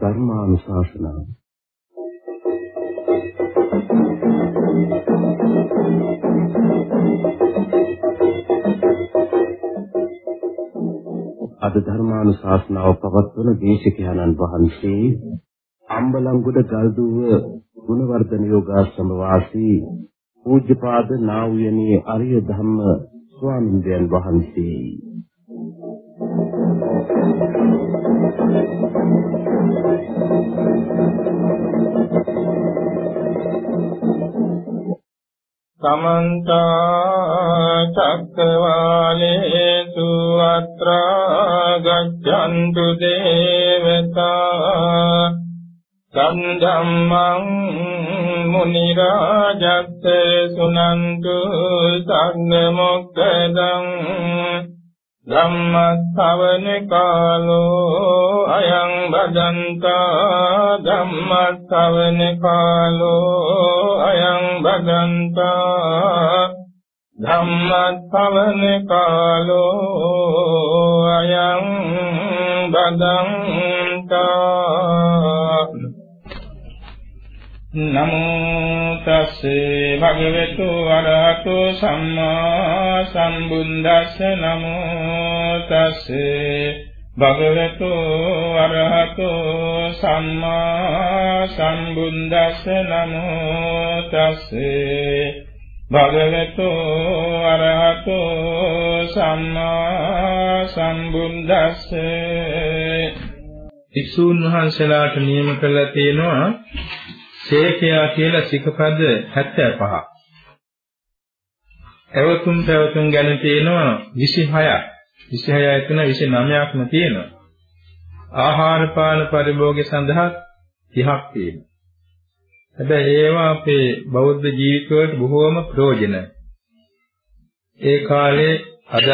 ධර්මානුශාසනාව. අද ධර්මානුශාසනාව පවත්වන දේශකයන්න් වහන්සේ අම්බලන්ගොඩ ගල්දුව ගුණවර්ධන යෝගාශ්‍රම වාසී පූජ්‍යපාද නා වූ යනී අරිය ධම්ම ස්වාමින්දයන් වහන්සේ. සමන්ත චක්කවාලේසු අත්‍රා ගච්ඡන්තු දේවතා සම්ධම්මං මුනි රාජස්ස සුනන්තු සග්ග මොක්ඛදං ධම්මස්සවන කාලෝ අයං බදන්තා ධම්මස්සවන කාලෝ අයං බදන්තා ධම්මස්සවන කාලෝ අයං බදන්තා නමෝ තස්සේ භගවතු වරහතු සම්මා සම්බුද්දස්ස. නමෝ තස්සේ භගවතු වරහතු සම්මා සම්බුද්දස්ස. නමෝ තස්සේ භගවතු වරහතු සම්මා සම්බුද්දස්ස. ඉක්ෂූන් වහන්සේලාට නියම කළා තියෙනවා ශේඛයා කියලා සිකපද 75ක්. එවතුම් පැවතුම් ගැන තියෙනවා 26ක්. 26 එතන 29ක්ම තියෙනවා. ආහාර පාන පරිභෝගය සඳහා 30ක් තියෙනවා. හැබැයි ඒවා අපේ බෞද්ධ ජීවිතවලට බොහෝම ප්‍රයෝජනයි. ඒ කාලේ අද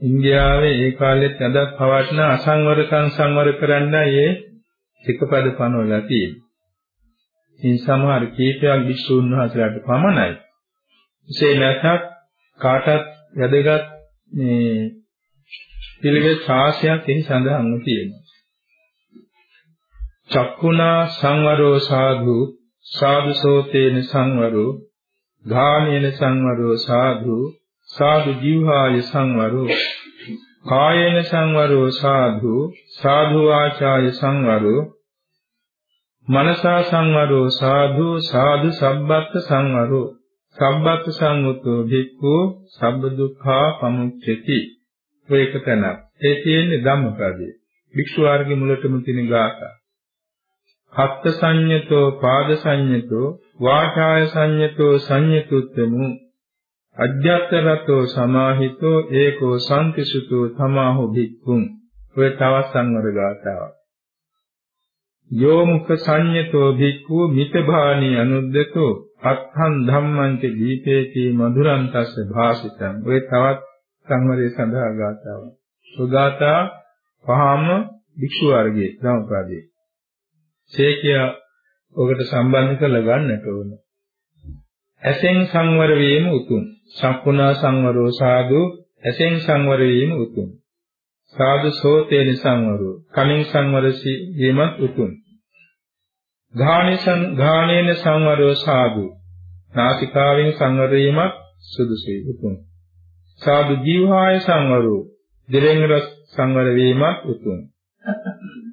ඉන්දියාවේ ඒ කාලෙත් අද පවත්න අසංවරකම් සංවර කරන්නයි ඒ සිකපද පනවලා තියෙන්නේ. ඉන් සමහර කීපයක් භික්ෂුන් වහන්සේලාට පමණයි. එසේ නැත්නම් කාටත් වැදගත් මේ පිළිවෙත් ශාසනයක් එහි සඳහන්ව තියෙනවා. චක්කුණා සංවරෝ සාධු සාධු සෝතේන සංවරෝ ධානේන සංවරෝ සාධු සාධු ජීවහාය සංවරෝ කායේන සංවරෝ සාධු සාධු ආචාය සංවරෝ මනසා සංවරෝ සාධු සාධු සබ්බත් සංවරෝ. සබ්බත් සංවතෝ භික්ඛු සබ්බ දුක්ඛා පමුච්චති ඔයක තැන ඒ තියෙන්නේ ධම්මපදයේ. භික්ෂු වර්ගයේ මුලටම තියෙන ගාථා. හත්ත සංයතෝ පාද සංයතෝ වාචාය සංයතෝ සංයතුත්තමු අජ්ජත්තරතෝ සමාහිතෝ ඒකෝ සම්තිසුතෝ තමාහු භික්ඛුන්. ඔය තවත් සංවර ගාථාවක්. යෝ මුඛ සංයතෝ භික්ඛු මිතභානී අනුද්දතෝ අත්හං ධම්මං ච දීපේති මధుරං තස්ස භාසිතං ඔය තවත් සංවරයේ සඳහා ගාතාව. සුගාතා පහම භික්ෂු වර්ගයේ ධම්මපදයේ. ශේකියා ඔකට සම්බන්ධ කරලා ගන්නට ඕන. ඇසෙන් සංවර වීම උතුම්. සක්කුණා සංවරෝ සාදු ඇසෙන් සංවර වීම උතුම්. සාදු සෝතේන සංවරෝ කලින් සංවර වීමත් උතුම්. ඝාණේසං ඝාණේන සංවරෝ සාදු. නාසිකාවෙන් සංවර වීමක් සුදුසුයි උතුම්. සාදු ජීවහාය සංවරෝ. දිවෙන් රස සංවර වීමක් උතුම්.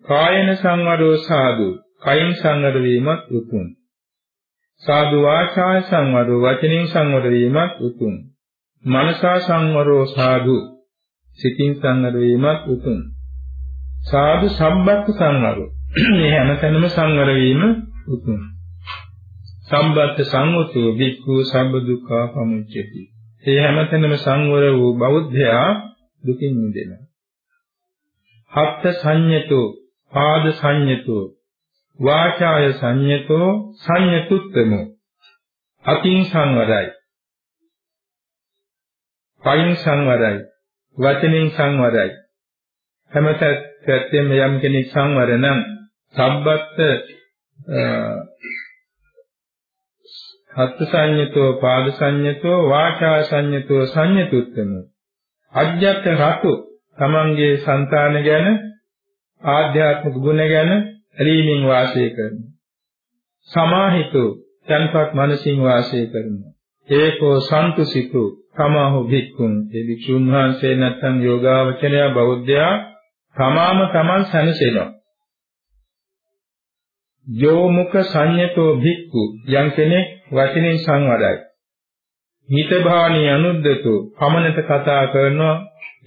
කායන සංවරෝ සාදු. කයින් සංවර වීමක් උතුම්. සාදු වාචාය සංවරෝ. වචනින් සංවර වීමක් උතුම්. මනසා සංවරෝ සාදු. සිතින් සංවර වීමක් උතුම්. සාදු සම්බත් සංවරෝ. මේ හැමතැනම සංවර වීම උතුම්. සම්බත් සංවතෝ වික්ඛු සම්බ දුක්ඛ පමුච්චති. ඒ හැමතැනම සංවර වූ බෞද්ධයා දුකින් මිදෙනවා. හත්ත සංයතෝ පාද සංයතෝ වාචාය සංයතෝ සංයතුත්තමෝ අතින් සංවරයි කයින් සංවරයි වචනින් සංවරයි හැමතැත්තෙම යම් කෙනෙක් සංවර නම් සබ්බත් හත් සංයතෝ පාද සංයතෝ වාචා සංයතෝ සංයතුත්තමෝ. අජ්ජත් රතු තමන්ගේ సంతාන ගැන ආධ්‍යාත්මික ගුණ ගැන ඇලීමෙන් වාසය කරනවා. සමාහිතෝ තන්පත් මනසින් වාසය කරනවා. ඒකෝ සන්තුසිතෝ තමාහු භික්ඛුන්. ඒ භික්ෂුන් වහන්සේ නැත්නම් යෝගාවචරය බෞද්ධයා තමාම තමන් සැනසෙනවා යෝමුක සංයතෝ භික්ඛු යම් කෙනෙක් වචනෙන් සංවරයි. හිත භාණී අනුද්දතෝ පමණට කතා කරනවා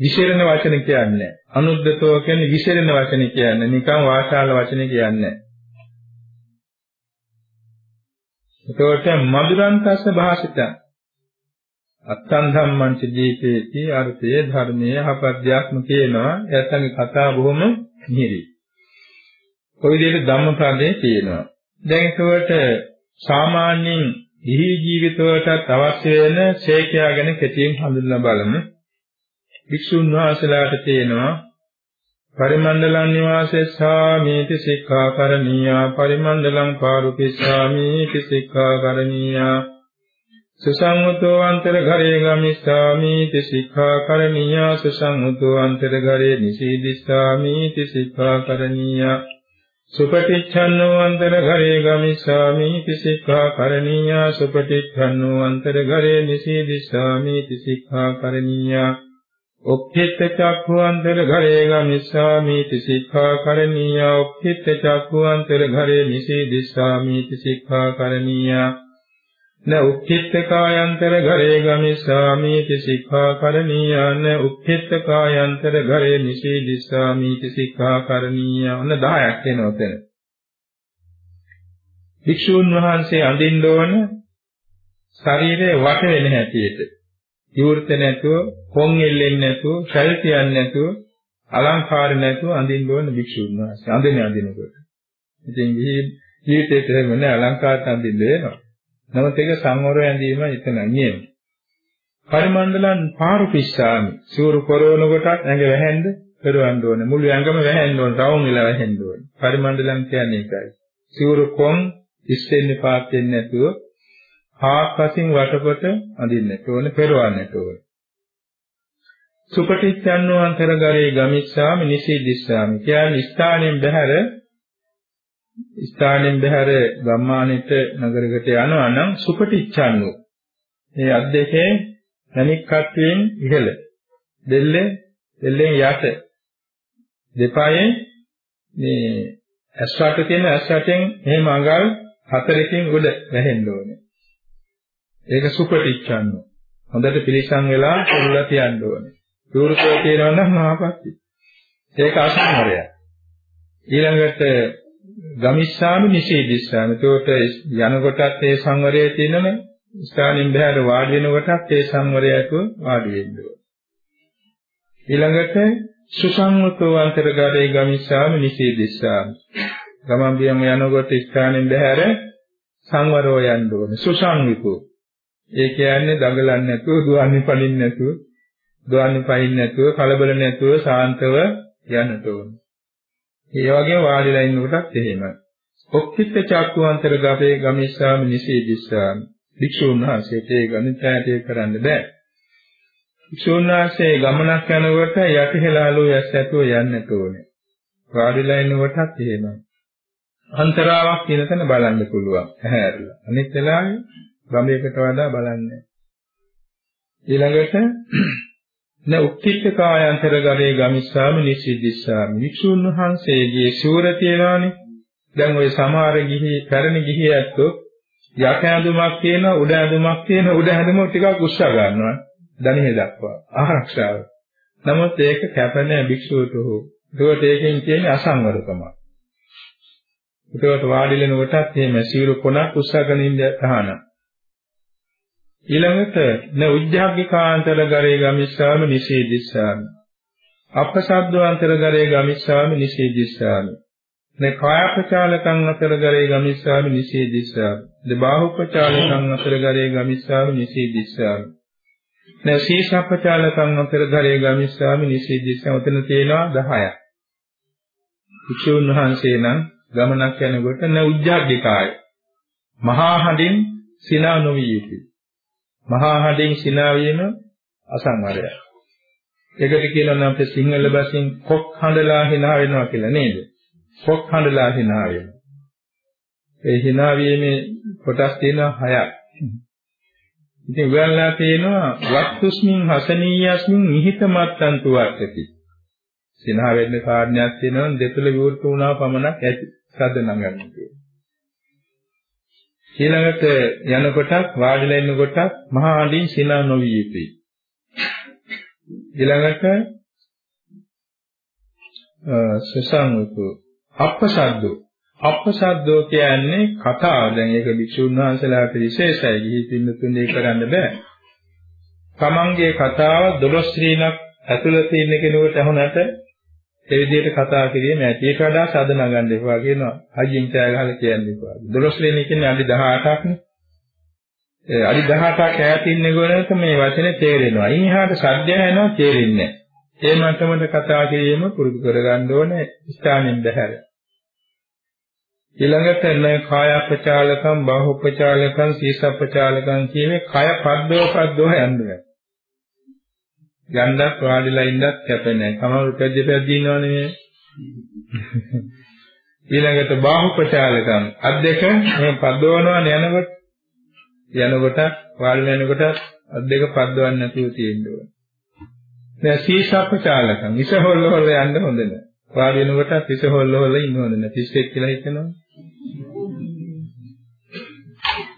විශේෂණ වචන කියන්නේ. අනුද්දතෝ කියන්නේ විශේෂණ වචන කියන්නේ නිකන් වාචාල වචන කියන්නේ. එතකොට මధుරන්තස්ස භාෂිතං අත්තං ධම්මං ච දීපේති අර්ථයේ ධර්මයේ හපද්‍යාත්ම කියනවා එයාටගේ කතා බොහොම නිරි. කොයි විදිහට ධම්මපදයේ කියනවා. දැන් ඒකට සාමාන්‍යයෙන් දිහි ජීවිතවලට අවශ්‍ය වෙන ශේඛයා ගැන කෙටියෙන් හඳුන්වලා බලමු. වික්ෂුන් වහන්සේලාට තියෙනවා පරිමණ්ඩලං නිවාසෙස්සාමීති සික්ඛාකරණීයා පරිමණ්ඩලං පාරුපිස්සාමීති සික්ඛාකරණීයා සුසංගතෝ අන්තර ඝරේ ගමිස්සාමීති සික්ඛාකරණීයා සුසංගතෝ අන්තර ඝරේ නිසීදිස්සාමීති සික්ඛාකරණීයා සුපටිච්ඡන්නෝ අන්තර ඝරේ ගමිස්සාමි තිසික්ඛා කරණීයා සුපටිච්ඡන්නෝ අන්තර ඝරේ නිසීදිස්සාමි තිසික්ඛා කරණීයා ඔක්ඛිත චක්ඛු අන්තර ඝරේ ගමිස්සාමි තිසික්ඛා කරණීයා ඔක්ඛිත චක්ඛු අන්තර ඝරේ නිසීදිස්සාමි තිසික්ඛා කරණීයා න උක්ඛිත කායන්තර ඝරේ ගමිස්සාමි තිසික්ඛා කරණීයා න උක්ඛිත කායන්තර ඝරේ නිසීදිස්සාමි තිසික්ඛා කරණීයා ඔන්න 10ක් එනවා එතන. භික්ෂූන් වහන්සේ අඳින්න ඕන ශරීරේ වට වෙන හැටියට. විවෘත නැතුව, කොන් එල්ලෙන්නේ නැතුව, ශල් කියන්නේ නැතුව, අලංකාර නැතුව අඳින්න ඕන භික්ෂූන් වහන්සේ. අඳින අඳිනකොට. ඉතින් ජීවිතේට එහෙම නෑ අලංකාරට අඳින්න වෙනවා. නමුත් ඒක සංවර ඇඳීම එතන නියම. පරිමණ්ඩලන් පාරු පිස්සාමි. සූරු කරවන කොටත් ඇඟ වැහෙන්න කරවන්න ඕනේ. මුළු ඇඟම වැහෙන්න ඕනේ. රවුම් වෙලා වැහෙන්න ඕනේ. පරිමණ්ඩලන් කියන්නේ ඒකයි. සූරු කොන් ඉස්සෙන්නේ පාත් වෙන්නේ නැතුව හාත්පසින් වටකොට අඳින්නට ඕනේ, පෙරවන්නට ඕනේ. සුපටිච්ඡන්නෝ අන්තරගරේ ගමිස්සාමි නිසීදිස්සාමි. කියන්නේ ස්ථානයෙන් බැහැර ස්ථානෙන් බහැර ගම්මානෙට නගරයකට යනවා නම් සුපටිච්ඡන්නෝ මේ අත් දෙකේ නැනික්කත්වයෙන් ඉහළ. දෙල්ලේ දෙල්ලෙන් යට. දෙපායෙන් මේ ඇස්වට තියෙන ඇස්වටෙන් එහෙම අඟල් හතරකින් උඩ වැහෙන්න ඕනේ. ඒක සුපටිච්ඡන්නෝ හොඳට පිළිසම් වෙලා පොල්ලා තියන්න ඕනේ. දුරුකෝ කියනවා නම් ආපත්‍ති ඒක අසංවරයක්. ඊළඟට ගමිස්සාමි නිෂේධිස්සාමි. ඒකට යනකොටත් ඒ සංවරය තියෙනම ස්ථානින් බහැර වාඩි වෙනකොටත් ඒ සංවරයක වාඩි වෙන්න ඕන. ඊළඟට සුසංවතෝ අන්තර්ගතේ ගමිස්සාමි නිෂේධිස්සාමි. ගමන් බියම යනකොට ස්ථානින් බහැර සංවරව යන්න ඕන. සුසංවිතෝ. ඒ කියන්නේ දඟලන්නේ නැතුව, දුවන්නේ පනින්න නැතුව, දුවන්නේ පනින්න නැතුව, කලබල නැතුව සාන්තව යන්නට ඕන. ඒ වගේම වාඩිලා ඉන්න කොටත් එහෙමයි. ඔක්කිට චක්කුවන්තර ගපේ ගමිස්සාම නිසීදිස්සාමි. භික්ෂුන් වහන්සේට ඒ ගණිතය කරන්න බෑ. භික්ෂුන් වහන්සේ ගමනක් යනකොට යටිහෙලාලෝ යස් ඇතුව යන්නට ඕනේ. වාඩිලා ඉන්න කොටත් එහෙමයි. අන්තරාවක් කියන තැන බලන්න පුළුවන්. ඇහැරලා. අනිත් වෙලාවේ ගමයකට වඩා බලන්නේ. ඊළඟට න උක්කිට කායන්තර ගරේ ගමිස්සාමි නිසිද්දිස්සාමි වික්ෂුන් වහන්සේගේ ශූර තියනවානේ. දැන් ওই සමහර ගිහි පැරණි ගිහි ඇත්තෝ යට ඇඳුමක් තියෙන උඩ ඇඳුමක් තියෙන උඩ ඇඳුම ටිකක් උස්සා ගන්නවා. දණිහෙ දක්වා. ආරක්ෂාව. නමුත් ඒක කැප නැහැ භික්ෂුවට හෝ. ඒකට ඒකෙන් කියන්නේ අසංවරකම ඒකට වාඩිලෙන කොටත් එහෙම සීරු කොනක් උස්සගෙන ඉන්න තහනම්. ඊළඟට න උජ්ජාග්ගිකාන්තර ගරේ ගමිස්සාමි නිසීදිස්සාමි. අපසද්දවාන්තර ගරේ ගමිස්සාමි නිසීදිස්සාමි. න කායපචාලකං අතර ගරේ ගමිස්සාමි නිසීදිස්සාමි. ද බාහුපචාලකං අතර ගරේ ගමිස්සාමි නිසීදිස්සාමි. න සීසපචාලකං අතර ගරේ ගමිස්සාමි නිසීදිස්සාමි. උතන තියෙනවා 10ක් භික්ෂුන් වහන්සේ නම් ගමනක් යනකොට න උජ්ජාග්ගිකාය මහා හඬින් සිනා නොවිය යුතුයි. මහා හඬින් සිනා වීම අසංවරය. ඒකට කියනවා නම් අපේ සිංහල භාෂෙන් කොක් හඬලා hina වෙනවා කියලා නේද? කොක් හඬලා hina වෙනවා. ඒ hina වීමේ කොටස් තියෙනවා හයක්. ඉතින් උගන්ලා තියෙනවා වක්තුස්මින් හසනීයස්මින් නිහිතමත්තන්තු වර්තති. සිනහ වෙන්න කාරණයක් තියෙනවා දෙතුල විවෘත වුණා පමණක් ඇති. සද්ද නගන්න කියලා. ඊළඟට යනකොටත් වාඩිලා ඉන්නකොටත් මහා ආදීන් සිනා නොවිය යුතුයි. ඊළඟට සසංගතු අප්පසද්දෝ අප්පසද්දෝ කියන්නේ කතාව. දැන් ඒක භික්ෂුන් වහන්සේලාට විශේෂයි. ගිහි පින්නතුනේ කරන්න බෑ. තමන්ගේ කතාව දොළොස් ශ්‍රීණක් ඇතුළත ඉන්න කෙනෙකුට අහුනට ඒ විදිහට කතා කිරීම ඇති. ඊට වඩා සාද නගන්න එපා කියනවා. හයියෙන් කෑ ගහලා කියන්නේ එපා. 12 වෙනි කියන්නේ අඩි 18ක් නේ. ඒ අඩි 18ක් ඈත ඉන්නකොට මේ වචනේ තේරෙනවා. ඉන් එහාට සද්දය එනවා තේරෙන්නේ නැහැ. ඒ මට්ටමට කතා කිරීම පුරුදු කරගන්න ඕනේ ස්ථානෙන් බැහැර. ඊළඟට න කායපචාලකම් බාහුපචාලකම් සීසපචාලකම් කියවේ කය පද්දෝ පද්දෝ යන්නේ. යන්නත් වාඩිලා ඉන්නත් කැප නැහැ. කමල් පැද්ද පැද්ද ඉන්නවනේ මේ. ඊළඟට බාහුපචාලකම් අත් දෙක මේ පද්දවනවා යනකොට යනකොට වාඩි වෙනකොට අත් දෙක පද්දවන්න නැතුව තියෙන්න ඕනේ. දැන් සීසප්පචාලකම් ඉස හොල්ල හොල්ල යන්න හොඳ නැහැ. වාඩි වෙනකොට ඉස හොල්ල හොල්ල ඉන්න හොඳ නැහැ. පිස්සෙක් කියලා හිතනවා.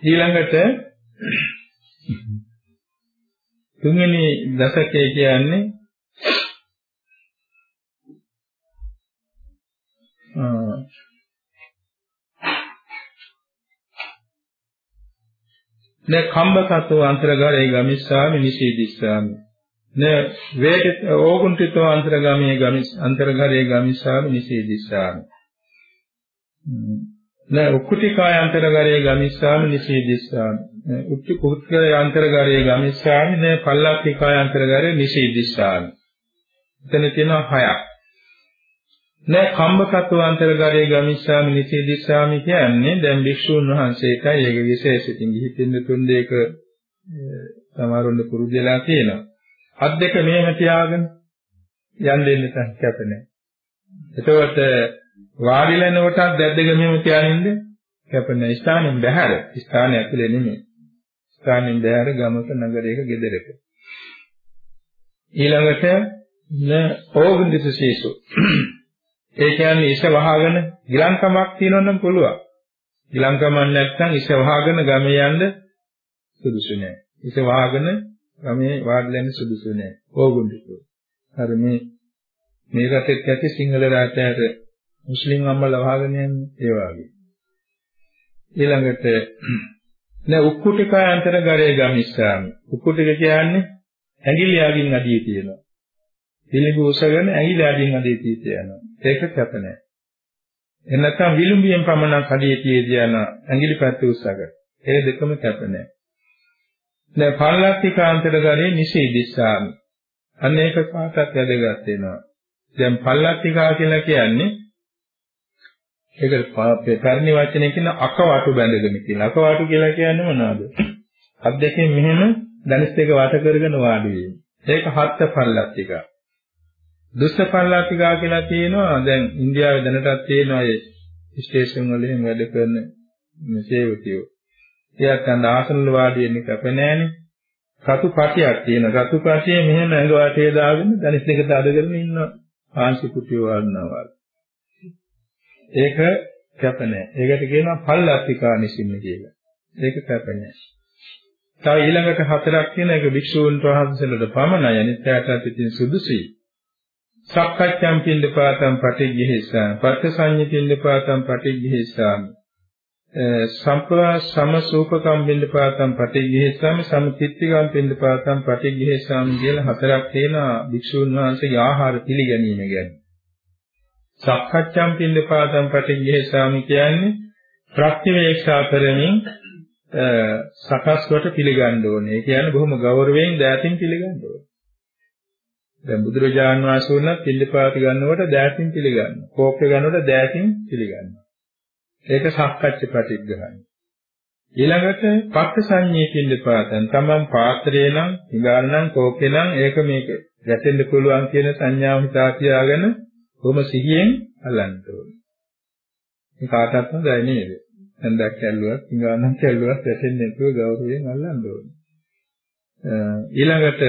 ඊළඟට තුන්වෙනි දශකයේ කියන්නේ න කම්බකතෝ අන්තරගරේ ගමිස්සාමි නිසීදිස්සාමි න වේදිත ඕගුන්තිතෝ අන්තරගමේ ගමිස් අන්තරගරේ ගමිස්සාමි නිසීදිස්සාමි න උක්කුටිකාය අන්තරගරේ ගමිස්සාමි නිසීදිස්සාමි උච්ච කුත්කය අන්තරගරයේ ගමිස්සාමි නේ පල්ලක්ඛිකාය අන්තරගරයේ නිසීදිස්සාමි. එතන තියෙනවා හයක්. නෑ කම්බකත්ව අන්තරගරයේ ගමිස්සාමි නිසීදිස්සාමි කියන්නේ දැන් භික්ෂුන් වහන්සේටයි ඒක විශේෂිතින් ගිහින් තුන් දෙක සමහරුන් පුරුදුලා තියෙනවා. අත් දෙක මෙහෙම තියාගෙන යන් දෙන්න කැප නැහැ. එතකොට වාඩිලා ඉනකොටත් දැත් දෙක මෙහෙම තියානින්ද කැප නැහැ. ස්ථානෙන් බැහැර. ස්ථානය ඇතුලේ නෙමෙයි. ස්ථානෙන් බැහැර ගමක නගරයක ගෙදරක. ඊළඟට න ඕගුන්දිත ශේෂු. ඒ කියන්නේ ඉස වහගෙන ගිලංකමක් තියෙනවනම් පුළුවන්. ගිලංකමක් නැත්නම් ඉස වහගෙන ගමේ යන්න සුදුසු නෑ. ඉස වහගෙන ගමේ වාඩිලා ඉන්න සුදුසු නෑ. ඕගුන්දිත. හර මේ මේ රටෙත් ඇති සිංහල රටයට මුස්ලිම් අම්මලා වහගෙන යන්නේ ඒ වගේ. ඊළඟට න උක්කුටිකය අන්තරගරේ ගමිස්සාමි. උක්කුටික කියන්නේ ඇඟිලි යකින් අඩිය තියෙනවා. පිළිඹු උසගෙන ඇඟිලි අඩින් අඩිය තියෙනවා. ඒක කැප නැහැ. එන්නත්නම් විලුඹියෙන් පමණක් අඩිය තියෙදී යන ඇඟිලි පැත්ත උස්සගෙන. ඒ දෙකම කැප නැහැ. දැන් පල්ලක්තිකාන්තරගරේ නිසීදිස්සාමි. අන්න ඒක පාටක් වැදගත් වෙනවා. දැන් පල්ලක්තිකා කියලා කියන්නේ ඒකට පැරණි වචනේ කියන අකවටු බැඳගෙන කියලා. අකවටු කියලා කියන්නේ මොනවද? අත් දෙකෙන් මෙහෙම ධනිස් දෙක වට කරගෙන වාඩි වීම. ඒක හත්ත පල්ලත්තික. දුස්ස පල්ලත්තික කියලා කියනවා දැන් ඉන්දියාවේ දැනටත් තියෙනවා ඒ ස්ටේෂන් වල එහෙම වැඩ කරන මේ සේවකයෝ. එයාත් අන්න ආසන වල වාඩි වෙන්න කැප නැහැනේ. රතු පටියක් තියෙන රතු පටියේ මෙහෙම ඇඟ වටේ දාගෙන ධනිස් දෙක දාගෙන ඉන්නවා. ආංශි කුටිය වඩනවා. ඒක කැප නැහැ. ඒකට කියනවා පල්ලත්තිකා නිසින්න කියලා. ඒක කැප නැහැ. තව ඊළඟට හතරක් තියෙන එක භික්ෂූන් වහන්සේලාට පමණයි අනිත්‍යයට ඉතින් සුදුසුයි. සක්කච්ඡම් පින්දපාතම් පටිඝිහිසා පත්‍ය පින්දපාතම් පටිඝිහිසා සම්ප්‍රා සමසූපකම් පින්දපාතම් පටිඝිහිසාම සම්තිත්තිකම් පින්දපාතම් පටිඝිහිසාම කියලා හතරක් තියෙන භික්ෂූන් වහන්සේගේ ආහාර පිළිගැනීම ගැන. සක්කච්ඡම් පින්නපාතම් පටිඝේසාමි කියන්නේ ප්‍රත්‍යවේක්ෂා කරමින් සකස් කොට පිළිගන්න ඕනේ. ඒ කියන්නේ බොහොම ගෞරවයෙන් දෑතින් පිළිගන්න ඕනේ. දැන් බුදුරජාන් වහන්සේ වුණත් පිළිපාති ගන්නකොට දෑතින් පිළිගන්නවා. කෝප්පේ ගන්නකොට දෑතින් පිළිගන්නවා. ඒක සක්කච්ඡ ප්‍රතිග්‍රහණය. ඊළඟට පක්ෂ සංඤේ පිළිපාතන් තමන් පාත්‍රේ නම් ඉඟාර නම් කෝපේ නම් ඒක මේක ගැටෙන්න පුළුවන් කියන සංඥාව හිතා තියාගෙන කොහොම සිහියෙන් අල්ලන්න ඕනේ. මේ කාටවත් හොඳයි නේද? හන්දක් ඇල්ලුවත් ඉඟාර නම් ඇල්ලුවත් ගැටෙන්නේ නැතුව ගෞරවයෙන් අල්ලන්න ඕනේ. ඊළඟට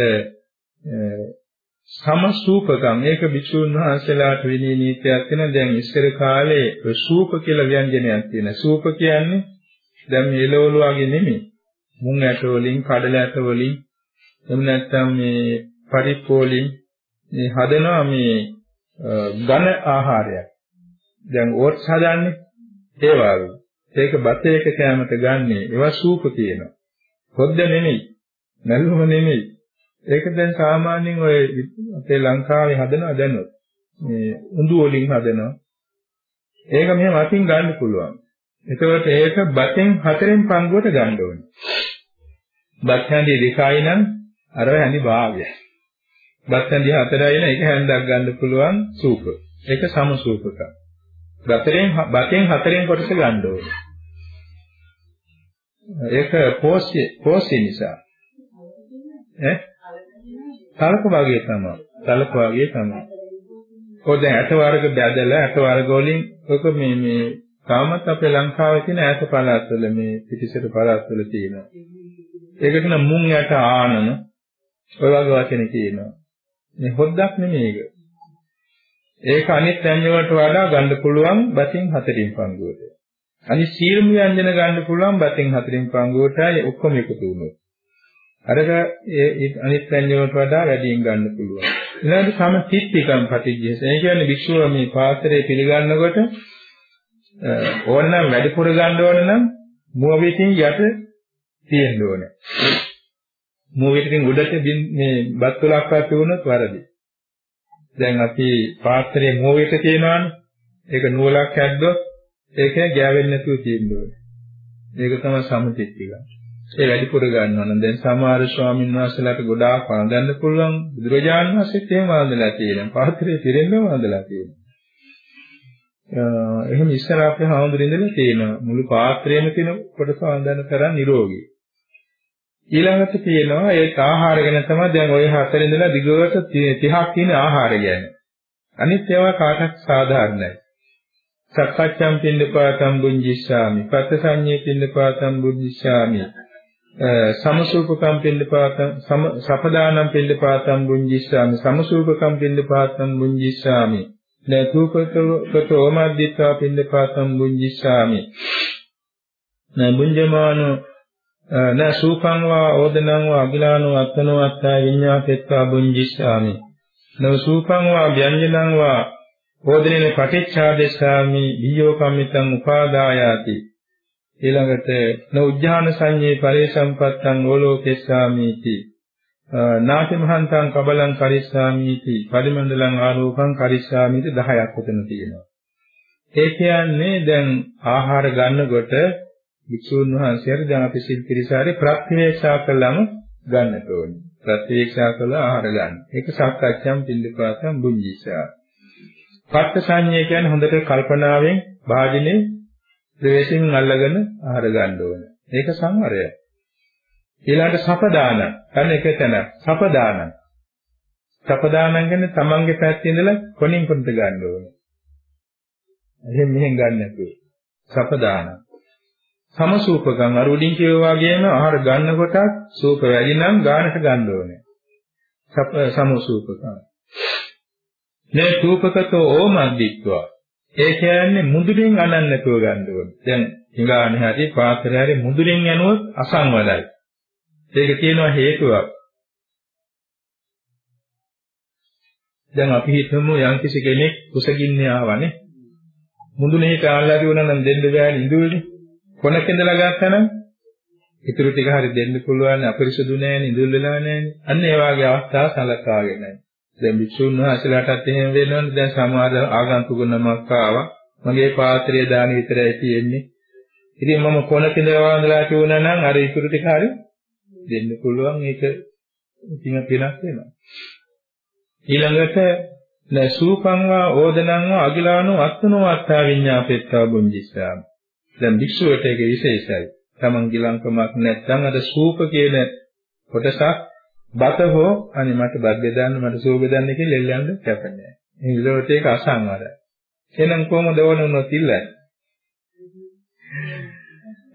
සමසූපකම් මේක භික්ෂුන් වහන්සේලාට විනී නීතියක් තියෙන දැන් ඉස්සර කාලේ සූප කියලා ව්‍යංජනයක් තියෙනවා. සූප කියන්නේ දැන් මේ එළවලු වගේ නෙමෙයි. මුං ඇට වලින්, කඩල ඇට වලින්, එහෙම නැත්නම් මේ පරිප්පු වලින් මේ හදනවා මේ ඝන ආහාරයක්. දැන් ඕට්ස් හදන්නේ ඒ වගේ. ඒක බත් එක කෑමට ගන්නෙ ඒවා සූප කියනවා. හොද්ද නෙමෙයි. නැල්ලුම නෙමෙයි. ඒක දැන් සාමාන්‍යයෙන් ඔය අපේ ලංකාවේ හදනවා දැනුත්. මේ උඳු වලින් හදනවා. ඒක මෙහෙම අතින් ගන්න පුළුවන්. එතකොට ඒක බතෙන් හතරෙන් පංගුවට ගන්න ඕනේ. බත් හැඳි දෙකයි නම් අර හැඳි භාගය. බත් හැඳි හතරයි නම් ඒක හැන්දක් ගන්න පුළුවන් සූප. ඒක සම සූපක. බතෙන් බතෙන් හතරෙන් කොටස ගන්න ඕනේ. ඒක පෝෂ්‍ය පෝෂ්‍ය නිසා. ඈ? තලක වගේ තමයි. තලක වගේ තමයි. ඔය දැන් ඇට වර්ග බැදලා ඇට වර්ග වලින් ඔක මේ මේ තාමත් අපේ ලංකාවේ තියෙන ඈත පළාත්වල මේ පිටිසර පළාත්වල තියෙනවා. ඒකට නම් මුං යට ආනන ඔය වගේ වචන කියනවා. මේ හොද්දක් නෙමෙයි ඒක. ඒක අනිත් ව්‍යංජන වලට වඩා ගන්න පුළුවන් බතින් හතරින් පංගුවට. අනිත් සීලම ව්‍යංජන ගන්න පුළුවන් බතින් හතරින් පංගුවටයි ඔක්කොම එකතු වුණොත්. අරක ඒ අනිත් ව්‍යංජන වලට වඩා වැඩියෙන් ගන්න පුළුවන්. ඊළඟට සම තිත්තිකම් පටිච්චේස. ඒ කියන්නේ වික්ෂුව මේ පාත්‍රය පිළිගන්නකොට ඕනනම් වැඩිපුර ගන්න ඕන නම් මුව පිටින් යට තියෙන්න ඕනේ. මුව පිටින් උඩට මේ බත් වලක් වත් වුණොත් වරදි. දැන් අපි පාත්‍රයේ මුව පිට තියෙනවානේ. ඒක නූලක් හැද්දොත් ඒක ගෑවෙන්නේ නැතුව තියෙන්න ඕනේ. ඒක තමයි සමතිත්තික. ඒ වැඩිපුර ගන්නවා නම් දැන් සමහර ස්වාමීන් වහන්සේලාට ගොඩාක් වන්දන්න පුළුවන් බුදුරජාණන් වහන්සේත් එහෙම වන්දලා තියෙනවා. පාත්‍රයේ පිරෙන්න වන්දලා තියෙනවා. එහෙම ඉස්සර අපේ හාමුදුරින්දලා තියෙනවා මුළු පාත්‍රයේම තියෙන කොටස වන්දන තරම් නිරෝගී. ඊළඟට තියෙනවා ඒ ආහාර ගැන තමයි දැන් ওই හතර ඉඳලා දිගට 30ක් තියෙන ආහාර ගැන. අනිත් ඒවා කාටත් සාධාරණයි. සක්කච්ඡම් පින්නපාතම් බුද්ධිස්සාමි, පත්තසඤ්ඤේ පින්නපාතම් බුද්ධිස්සාමි. සමසූපකම් පින්නපාතම් සපදානම් පින්නපාතම් බුද්ධිස්සාමි, සමසූපකම් පින්නපාතම් බුද්ධිස්සාමි. නතුපතෝ මද්දිත්වා පින්නපාතම් බුද්ධිස්සාමි නබුඤ්ජමානෝ න සූපං වා ඕදනං වා අගිලානෝ අත්තනෝ අත්තා විඤ්ඤාපෙත්වා බුද්ධිස්සාමි නව සූපං වා ව්‍යංජනං වා ඕදනේන පටිච්ඡාදේශාමි වියෝ කම්මිතං උපාදායාති. ඊළඟට න උජ්ජාන සංඤේ පරිසම්පත්තං ඕලෝකෙස්සාමිති. නාටි මහන්තං කබලං කරිස්සාමීති. පරිමණ්ඩලං ආලෝකං කරිස්සාමීති. 10ක් උතන තියෙනවා. ඒ කියන්නේ දැන් ආහාර ගන්නකොට වික්ෂුන් වහන්සේට දැන් අපි සිල් පිරිසාරේ ප්‍රත්‍යවේක්ෂා කළාම ගන්නට ඕනේ. ප්‍රත්‍යවේක්ෂා කළා ආහාර ගන්න. ඒක සක්කච්ඡම් පිළිපාතම් බුඤ්ජිසා. පත්ත සංඤ්ඤය කියන්නේ හොඳට කල්පනාවෙන් භාජනේ ප්‍රවේශයෙන් අල්ලගෙන ආහාර ගන්න ඕනේ. ඒක සංවරයයි. ඊළඟට සපදාන ගන්න එක තැන සපදාන සපදාන කියන්නේ තමන්ගේ පැත්තේ ඉඳලා කොනින් කොනට ගන්න ඕනේ එහෙන් මෙහෙන් ගන්න නැතුව සපදාන සමසූපකම් අර උඩින් කියවා වගේම ආහාර ගන්නකොට සූප වැඩි නම් ගානට ගන්න ඕනේ සමසූපකම් නේ සූපකතෝ ඕමද්දිත්වා ඒ කියන්නේ මුදුරින් අනන්න නැතුව ගන්න ඕනේ දැන් හිඟානේ හරි පාත්‍රය හරි මුදුරින් යනොත් අසංවදයි ඒක තියෙනවා හේතුවක්. දැන් අපි හිතමු යම්කිසි කෙනෙක් කුසගින්නේ ආවනේ. මුදුනේ කාලා තියුණා නම් දෙන්න බෑනේ ඉඳුවේනේ. කොනක ඉඳලා ගත්තා නම් ඉතුරු ටික හරි දෙන්න පුළුවන් අපිරිසුදු නෑනේ ඉඳුල් වෙලා නෑනේ. අන්න ඒ වගේ අවස්ථා සලකාගෙනයි. දැන් භික්ෂුන් වහන්සේලාටත් එහෙම වෙනවනේ. දැන් සමහර ආගන්තුක නමක් ආවා. මගේ පාත්‍රය දාන විතරයි තියෙන්නේ. ඉතින් මම කොනක ඉඳලා වන්දලා තියුණා නම් අර ඉතුරු ටික හරි දෙන්න පුළුවන් ඒක ඉතින් පිනක් වෙනවා. ඊළඟට නසූපංවා ඕදනංවා අගිලානෝ අත්නෝ අත්තා විඤ්ඤාපෙත්තා බුඤ්ජිස්සාම. දැන් භික්ෂුවට ඒක විශේෂයි. තමන් ගිලංකමක් නැත්නම් අර සූප කියන කොටසක් බත හෝ අනේ මට බත් බෙදන්න මට සූප බෙදන්න කියලා එල්ලන්න කැපන්නේ. මේ විලෝට ඒක අසංවරයි. එහෙනම් කොහොමද ඕන වුණොත් ඉල්ලන්නේ?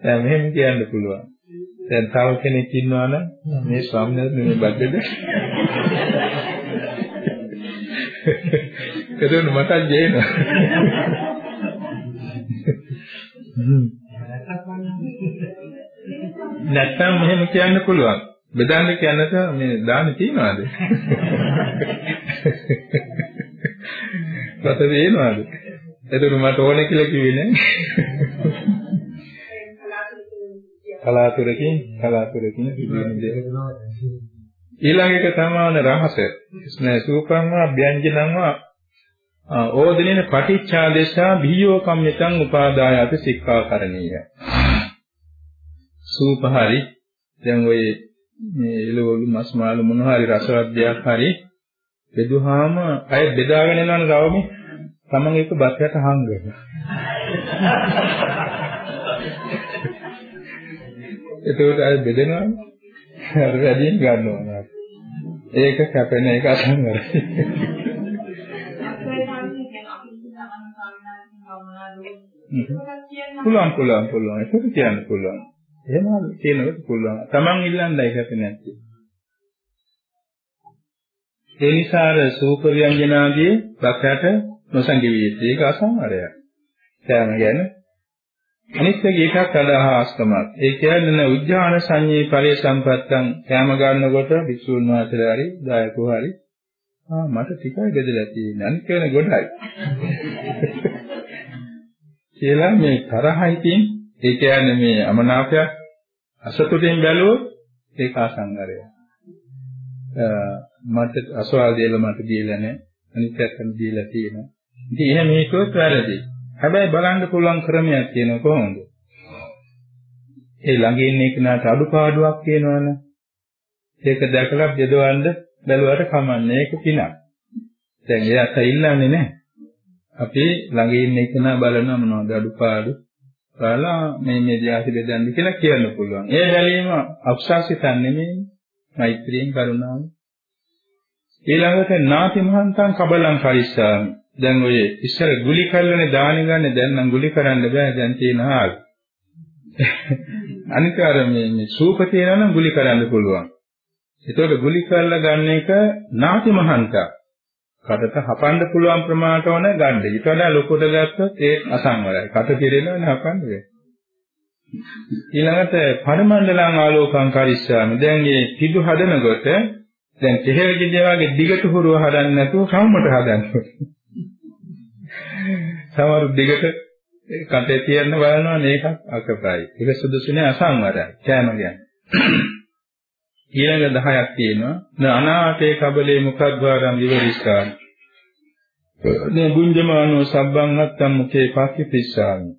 දැන් මෙහෙම කියන්න පුළුවන්. දැන් තව කෙනෙක් ඉන්නවා නම් මේ ස්වාමීන් වහන්සේ මේ බද්දද? එතකොට මට ජේනවා. නැත්තම් මෙහෙම කියන්න පුළුවන්. බෙදන්න කියන්නට මේ දාන තියනවාද? රට වේනවාද? එතකොට මට ඕනේ කියලා කිව්වේ නෑ. කලාතුරකින් කලාතුරකින් සිදුවෙන දේ. ඊළඟ එක තමයි රහස. සූපංවා ව්‍යංජනංවා ඕදෙනින පටිච්චාදේශා බියෝ කම්මිතං උපාදායති සික්ඛාකරණීය. සූපහරි දැන් ඔය මේ එළවලු මස් මාළු මොන හරි රසවත් දෙයක් හරි බෙදුවාම අය බෙදාගෙන යනවනේ රවමේ තමන් එක බත් යට හංගනවා. එතකොට අය බෙදෙනවනේ. අර වැඩියෙන් ගන්නවා. ඒක කැපෙන එක අසංවරයි. පුළුවන් පුළුවන් පුළුවන් ඒක කියන්න පුළුවන්. එහෙම කියනකොට පුළුවන්. Taman ඉල්ලන්නයි කැපෙන්නේ නැත්තේ. ඒ නිසා අර සූප ව්‍යංජනාදී බක්කට නොසංගවිය යුත්තේ ඒක අසංවරයක්. සෑම කියන්නේ අනිත් එක එකක් අදහස්කමක්. ඒ කියන්නේ උද්‍යාන සංඤේ පරේ සම්පත්තන් කැම ගන්නකොට භික්ෂුන් වහන්සේලා හරි දායකෝ හරි ආ මට ටිකයි බෙදලා තියෙන්නේ. අනිත් කෙන ගොඩයි. කියලා මේ තරහින් ඒ කියන්නේ මේ අමනාපයක් අසතුටින් බැලුවොත් ඒක අසංගරය. මට අසවාල් දෙල මට දීලා නැහැ. අනිත් පැත්තට දීලා තියෙනවා. ඉතින් එහෙම හිතුවොත් වැරදි. හැබැයි බලන්න පුළුවන් ක්‍රමයක් තියෙනවා කොහොමද? ඒ ළඟ ඉන්න කෙනාට අඩුපාඩුවක් තියෙනවනේ. ඒක දැකලා බෙදවන්න බැලුවට කමන්නේ ඒක පිනක්. දැන් එයාට ඉල්ලන්නේ නැහැ. අපි ළඟ ඉන්න කෙනා බලනවා මොනවද අඩුපාඩු බලලා මේ මේ ධ්‍යාසි බෙදන්න කියලා කියන්න පුළුවන්. ඒ බැලීම අක්ෂාසිතන් නෙමෙයි. මෛත්‍රියෙන් කරුණාවෙන්. ඊළඟට නාති මහන්තං කබලං කරිස්සාමි. දැන් ඔය ඉස්සර ගුලි කරලානේ දානි ගන්න දැන් නම් ගුලි කරන්න බෑ දැන් තියෙන හාල්. අනික අර මේ මේ සූප තියනවා නම් ගුලි කරන්න පුළුවන්. ඒතකොට ගුලි කරලා ගන්න එක නාති මහන්තා. කටට හපන්න පුළුවන් ප්‍රමාණයට ඕන ගන්න. ඊට වඩා ලොකුට ගත්තොත් ඒ අසංවරයි. කට පිරෙනවනේ හපන්න බෑ. ඊළඟට පරිමණ්ඩලං ආලෝකං කරිස්සාමි. දැන් මේ පිටු හදනකොට දැන් තෙහෙල් ගෙඩිය වගේ දිගට හුරුව හදන්න නැතුව සම්මත හදන්න. සමහර දිගට කටේ තියන්න බලනවා මේකක් අකපයි. ඒක සුදුසුනේ අසංවරයි. කෑම කියන්නේ. ඊළඟ 10ක් තියෙනවා. න අනාතේ කබලේ මුඛද්වාරම් විවරිස්සාන. නේ බුඤ්ජමානෝ සබ්බං අත්තම් මුකේ පාකිපිස්සාමි.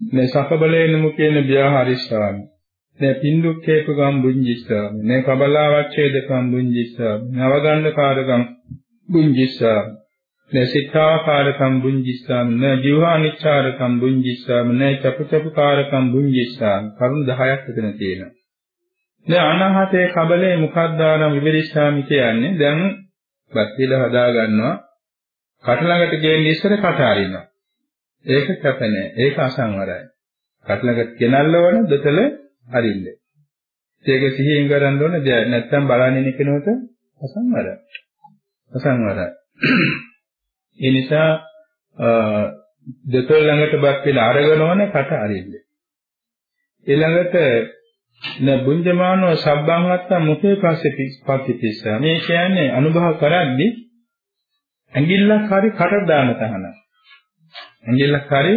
නේ සකබලේන මුකේන ව්‍යාහරිස්සාමි. නේ පින්දුක්කේප ගම් බුඤ්ජිස්සාමි. නේ කබලාවච්ඡේදකම් බුඤ්ජිස්සාමි. නවගණ්ඩකාරකම් බුඤ්ජිස්සාමි. නසිතාකාරකම් බුඤ්ජිස්සාම න ජීවානිච්ඡාරකම් බුඤ්ජිස්සාම න චපචපකාරකම් බුඤ්ජිස්සාම කරුණු 10ක් එතන තියෙනවා. දැන් අනාහතේ කබලේ මුඛද්දානම් විවරිස්සාමි කියන්නේ දැන් බත්තිල හදා ගන්නවා කට ළඟට ගේන්නේ ඉස්සර කට අරිනවා. ඒක කැප නැහැ. ඒක අසංවරයි. කට ළඟට ගෙනල්ලවන දෙතල අරින්න. ඒක සිහියෙන් කරන්න ඕනේ දෙයක්. නැත්තම් බලන්නේ කෙනෙකුට අසංවරයි. අසංවරයි. ඒ නිසා දෙතොල් ළඟට බත් වෙලා අරගෙනවනේ කට අරින්න. ඊළඟට න බුඤ්ජමානෝ සබ්බං වත්තා මුඛේ පස්සේ පත්තිපිස්ස මේ කියන්නේ අනුභව කරද්දී ඇඟිල්ලක් හරි කට දාන තහන. ඇඟිල්ලක් හරි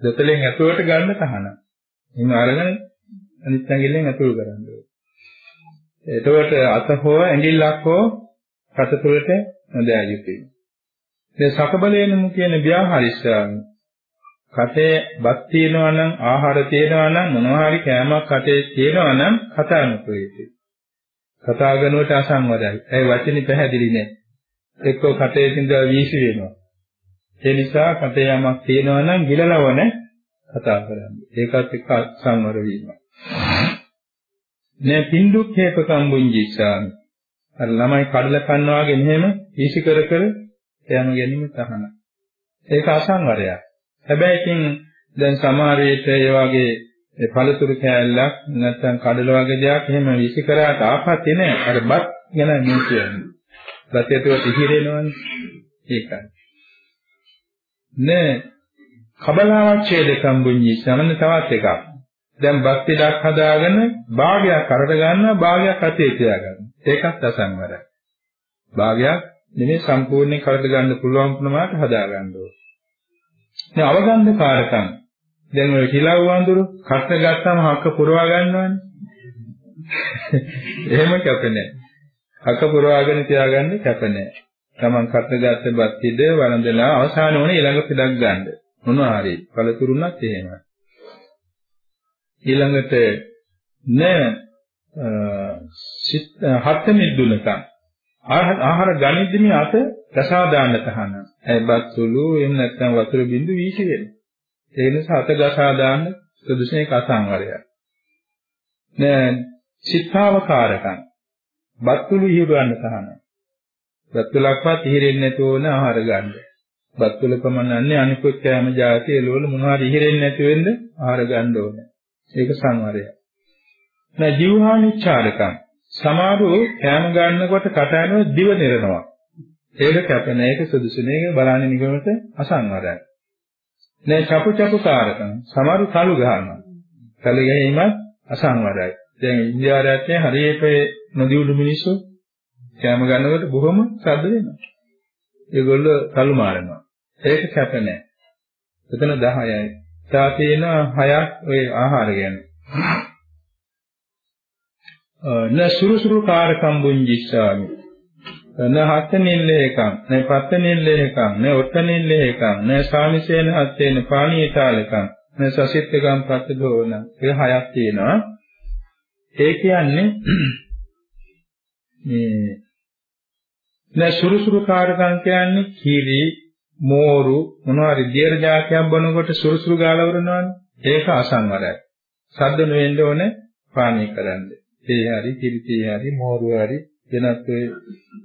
දෙතලෙන් ඇතුලට ගන්න තහන. එහෙනම් අරගෙන අනිත් ඇඟිල්ලෙන් ඇතුල් කරන්න ඕනේ. එතකොට අත හෝ ඇඟිල්ලක් හෝ කට තුළට නොදෑ යුතුයි. දැන් සකබලේනමු කියන ව්‍යාහාරිස්සාමි. කටේ බත් තියෙනවා නම් ආහාර තියෙනවා නම් මොනවා හරි කෑමක් කටේ තියෙනවා නම් කතා නොකරේති. කතා කරනකොට අසංවදයි. ඒ වචනේ පැහැදිලි නෑ. එක්කෝ කටේ තින්දා වීසි වෙනවා. ඒ නිසා කටේ යමක් තියෙනවා නම් ගිලලවන කතා කරන්නේ. ඒකත් එක්ක සංවර වීම. නේ පින්දුක්ඛේප කම්බුංජිස්සාමි. අර ළමයි කඩල කනවා වගේ මෙහෙම වීසි කර කර යෑම ගැනීම තහන. ඒක අසංවරයක්. හැබැයි ඉතින් දැන් සමහර විට ඒ වගේ පළතුරු කෑල්ලක් නැත්නම් කඩල වගේ දෙයක් එහෙම වීසි කරාට ආපත්‍ය නෑ. අර බත් ගැන මේ කියන්නේ. බත් ඒකට ඉහිරෙනවනේ. ඒකයි. නේ කබලාවක් ඡේදකම් බුඤ්ඤි සමන තවත් එකක්. දැන් බත් ඉඩක් හදාගෙන භාගයක් අරට ගන්නවා භාගයක් අතේ තියාගන්නවා. ඒකත් අසංවරයි. භාගයක් නෙමෙයි සම්පූර්ණයෙන් කරට ගන්න පුළුවන් ප්‍රමාණයට හදා ගන්න ඕනේ. දැන් අවගන්ධ කාරකම්. දැන් ඔය කිලව් වඳුරු කට ගත්තාම හක්ක පුරවා ගන්නවනේ. එහෙම කැප නැහැ. හක්ක පුරවාගෙන තියාගන්න කැප නැහැ. Taman කට ගත්ත බත් ඉද වළඳලා අවසාන වුණේ ඊළඟ පිටක් ගන්න. මොනවා හරි පළතුරුණත් එහෙමයි. ඊළඟට න හත් මිද්දුනකම් ආහාර ගනිද්දී අත රසා දාන්න තහන. ඇබත් සුළු එහෙම නැත්නම් වතුර බින්දු වීසි වෙනවා. ඒ නිසා අත ගසා දාන්න සුදුසු එක අසංවරයක්. නෑ සිතාවකාරකම්. බත්තුළු ඉහිරවන්න තහන. බත්තුලක්වත් ඉහිරෙන්නේ නැතුව ඕන ආහාර ගන්න. බත්තුල පමණන්නේ අනිකුත් කෑම જાති එළවල මොනවාරි ඉහිරෙන්නේ නැති වෙන්න ආහාර ගන්න ඕනේ. ඒක සංවරයක්. නෑ ජීවහානිච්චාරකම්. සමහරව කෑම ගන්නකොට කට යනවා දිව නිරනවා. ඒක කැපෙන ඒක සුදුසු නේක බලන්නේ නිකමට අසංවරයි. නෑ චපු චපු කාරකම්. සමහරව කළු ගහනවා. කළු ගැනීමත් අසංවරයි. දැන් ඉන්දියාවේ හරියට නොදියුණු මිනිස්සු කෑම ගන්නකොට බොහොම ශබ්ද වෙනවා. ඒගොල්ලෝ කළු මාරනවා. ඒක කැප නෑ. එතන 10යි. තා තියෙනවා 6ක් ওই ආහාර ගැන. න සුරුසුරු කාරකම් බුංජිස්සාමි න හත් නිල්ලේකම් න පත් නිල්ලේකම් න ඔත්ත නිල්ලේකම් න සාමිසේන හත්තේන පාණීතාලකම් න සසිත්තකම් පත්තදෝන ඒ හයක් තියෙනවා. ඒ කියන්නේ මේ න සුරුසුරු කාරකම් කියන්නේ කීරි මෝරු මොනවාරි දියර જાතියක් බනකොට සුරුසුරු ගාලා වරනවනේ. ඒක අසංවරයි සද්ද නොවෙන්න ඕනේ පානීය කරන්නේ. තේ හරි කිරිතේ හරි මෝරු හරි වෙනත් ඒ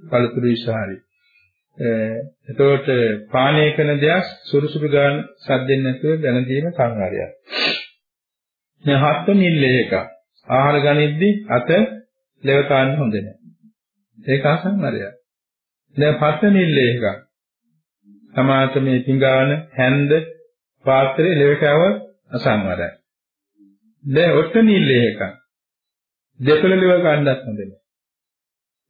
පළතුරු විසහරි එතකොට පානය කරන දෙයක් සුරුසුරු ගන්න සද්දෙන් නැතුව දැන දීම සංහාරයක්. මේ හත් නිල්ලේ එක. ආහාර ගනිද්දී අත ලෙව තාන්න හොඳ නැහැ. ඒක අසංහාරයක්. දැන් පත් නිල්ලේ එක. සමාත මේ පිඟාන හැන්ද පාත්‍රයේ ලෙවටව අසංහාරයි. දැන් ඔට්ට නිල්ලේ එකක්. දෙතොල ලිව ගන්නත් හොඳ නෑ.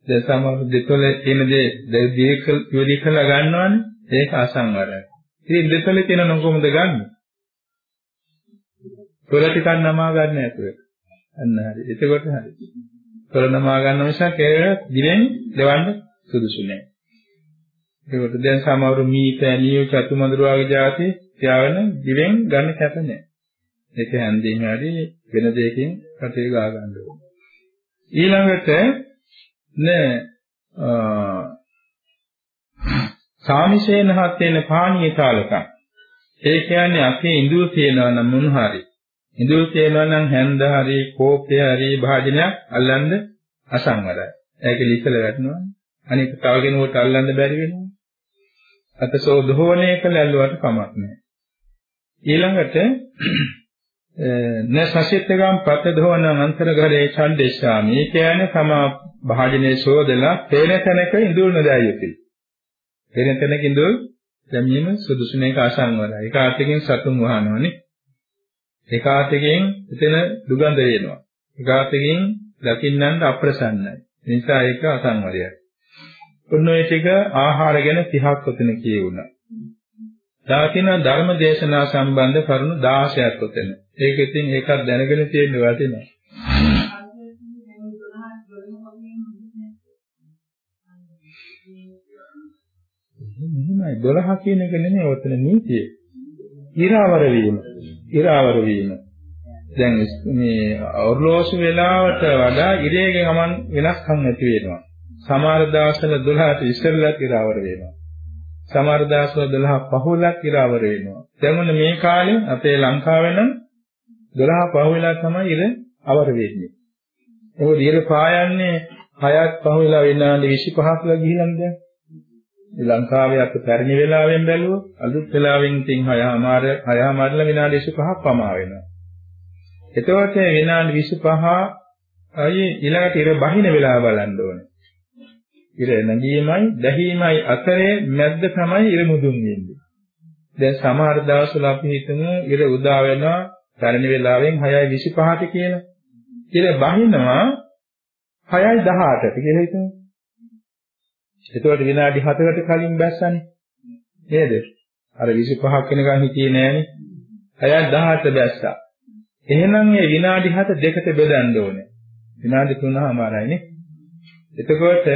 දැන් සමහර දෙතොල තියෙන දේ දීක යොදි කරලා ගන්නවනේ ඒක අසංවරයි. ඉතින් දෙතොල තියෙන නම් කොහොමද ගන්නෙ? තොල ටිකක් නමා ගන්න ඇතුළේ. අන්න හරි. එතකොට හරි. තොල නමා ගන්න නිසා කේරය දිවෙන් දෙවන්න සුදුසු නෑ. ඒකට දැන් සමහර මී පැණිය චතුමඳුර වගේ જાති තියාගෙන දිවෙන් ගන්න කැප නෑ. ඒක හැන්දින් හරි වෙන දෙයකින් කටේ ගා ගන්න ඕනේ. ඊළඟට න සාමිශේන හතේන පානීය කාලකම් ඒ කියන්නේ අපේ ඉඳුල් තියනවා නම් මොන හරි. ඉඳුල් තියනවා නම් හැන්ද හරි කෝපය හරි භාජනයක් අල්ලන්න අසංවරයි. ඒක ලිස්සල වැටෙනවා. අනික තව කෙනෙකුට අල්ලන්න බැරි වෙනවා. අතසෝ දෝහණය කළ ඇල්ලුවට කමක් නැහැ. ඊළඟට න සසිතගම් පතදෝන අන්තර්ගරේ ඡන්දේශාමි. ඒ කියන්නේ තම භාජනයේ සෝදලා තේන තැනක ඉඳුල් නොදැයි යුතුයි. තේන තැනක ඉඳුල් දැමීම සුදුසු මේක අසංවරයි. ඒක ආතකින් සතුන් වහනවනේ. ඒක ආතකින් එතන දුගඳ වෙනවා. ඒක ආතකින් දකින්නන්ට අප්‍රසන්නයි. ඒ නිසා ඒක අසංවරයයි. ඔන්න ඔය ටික ආහාර ගැන 30ක් උතන කියුණා. දාකින ධර්ම දේශනා සම්බන්ධ කරුණු 16ක් උතන. ඒක ඉතින් ඒකක් දැනගෙන තියෙන්න වටිනවා. මෙහෙමයි 12 කියන එක නෙමෙයි ඔතන නීතිය. ඉරාවර වීම. ඉරාවර වීම. දැන් මේ ඔර්ලෝසු වේලාවට වඩා ඉරේගේ ගමන් වෙනස්කම් ඇති වෙනවා. සමහර දවස්වල 12ට ඉස්සෙල්ලත් ඉරාවර වෙනවා. සමහර දවස්වල 12 15ක් ඉර අවර වෙනවා. දැන් ඔන්න මේ කාලේ අපේ ලංකාවේ නම් 12 15ලා තමයි ඉර අවර වෙන්නේ. ඒක ඉර පායන්නේ 6ක් පහවෙලා විනාඩි 25ක් ලා ගිහිල්ලාද දැන්. ලංකාවේ අත පැරණි වෙලාවෙන් බැලුවොත් අලුත් වෙලාවෙන් තින් 6මාර 6මාරලා විනාඩි 25ක් පමා වෙනවා. එතකොට විනාඩි 25 අයි ඊළඟට ඉර බහින වෙලාව බලන්න ඕනේ. ඉර නැගීමයි දැහීමයි අතරේ මැද්ද තමයි ඉර මුදුන් වෙන්නේ. දැන් සමහර දවස්වල අපි හිතමු ඉර උදා වෙනවා පැරණි වෙලාවෙන් 6:25ට කියලා. ඉර බහිනවා 6:18ට කියලා හිතමු. එතකොට විනාඩි 7කට කලින් බැස්සනේ. නේද? අර 25ක් වෙනකන් හිටියේ නෑනේ. 6:18ට බැස්සා. එහෙනම් මේ විනාඩි 7 දෙකට බෙදන්න ඕනේ. විනාඩි 3මාරයිනේ. එතකොට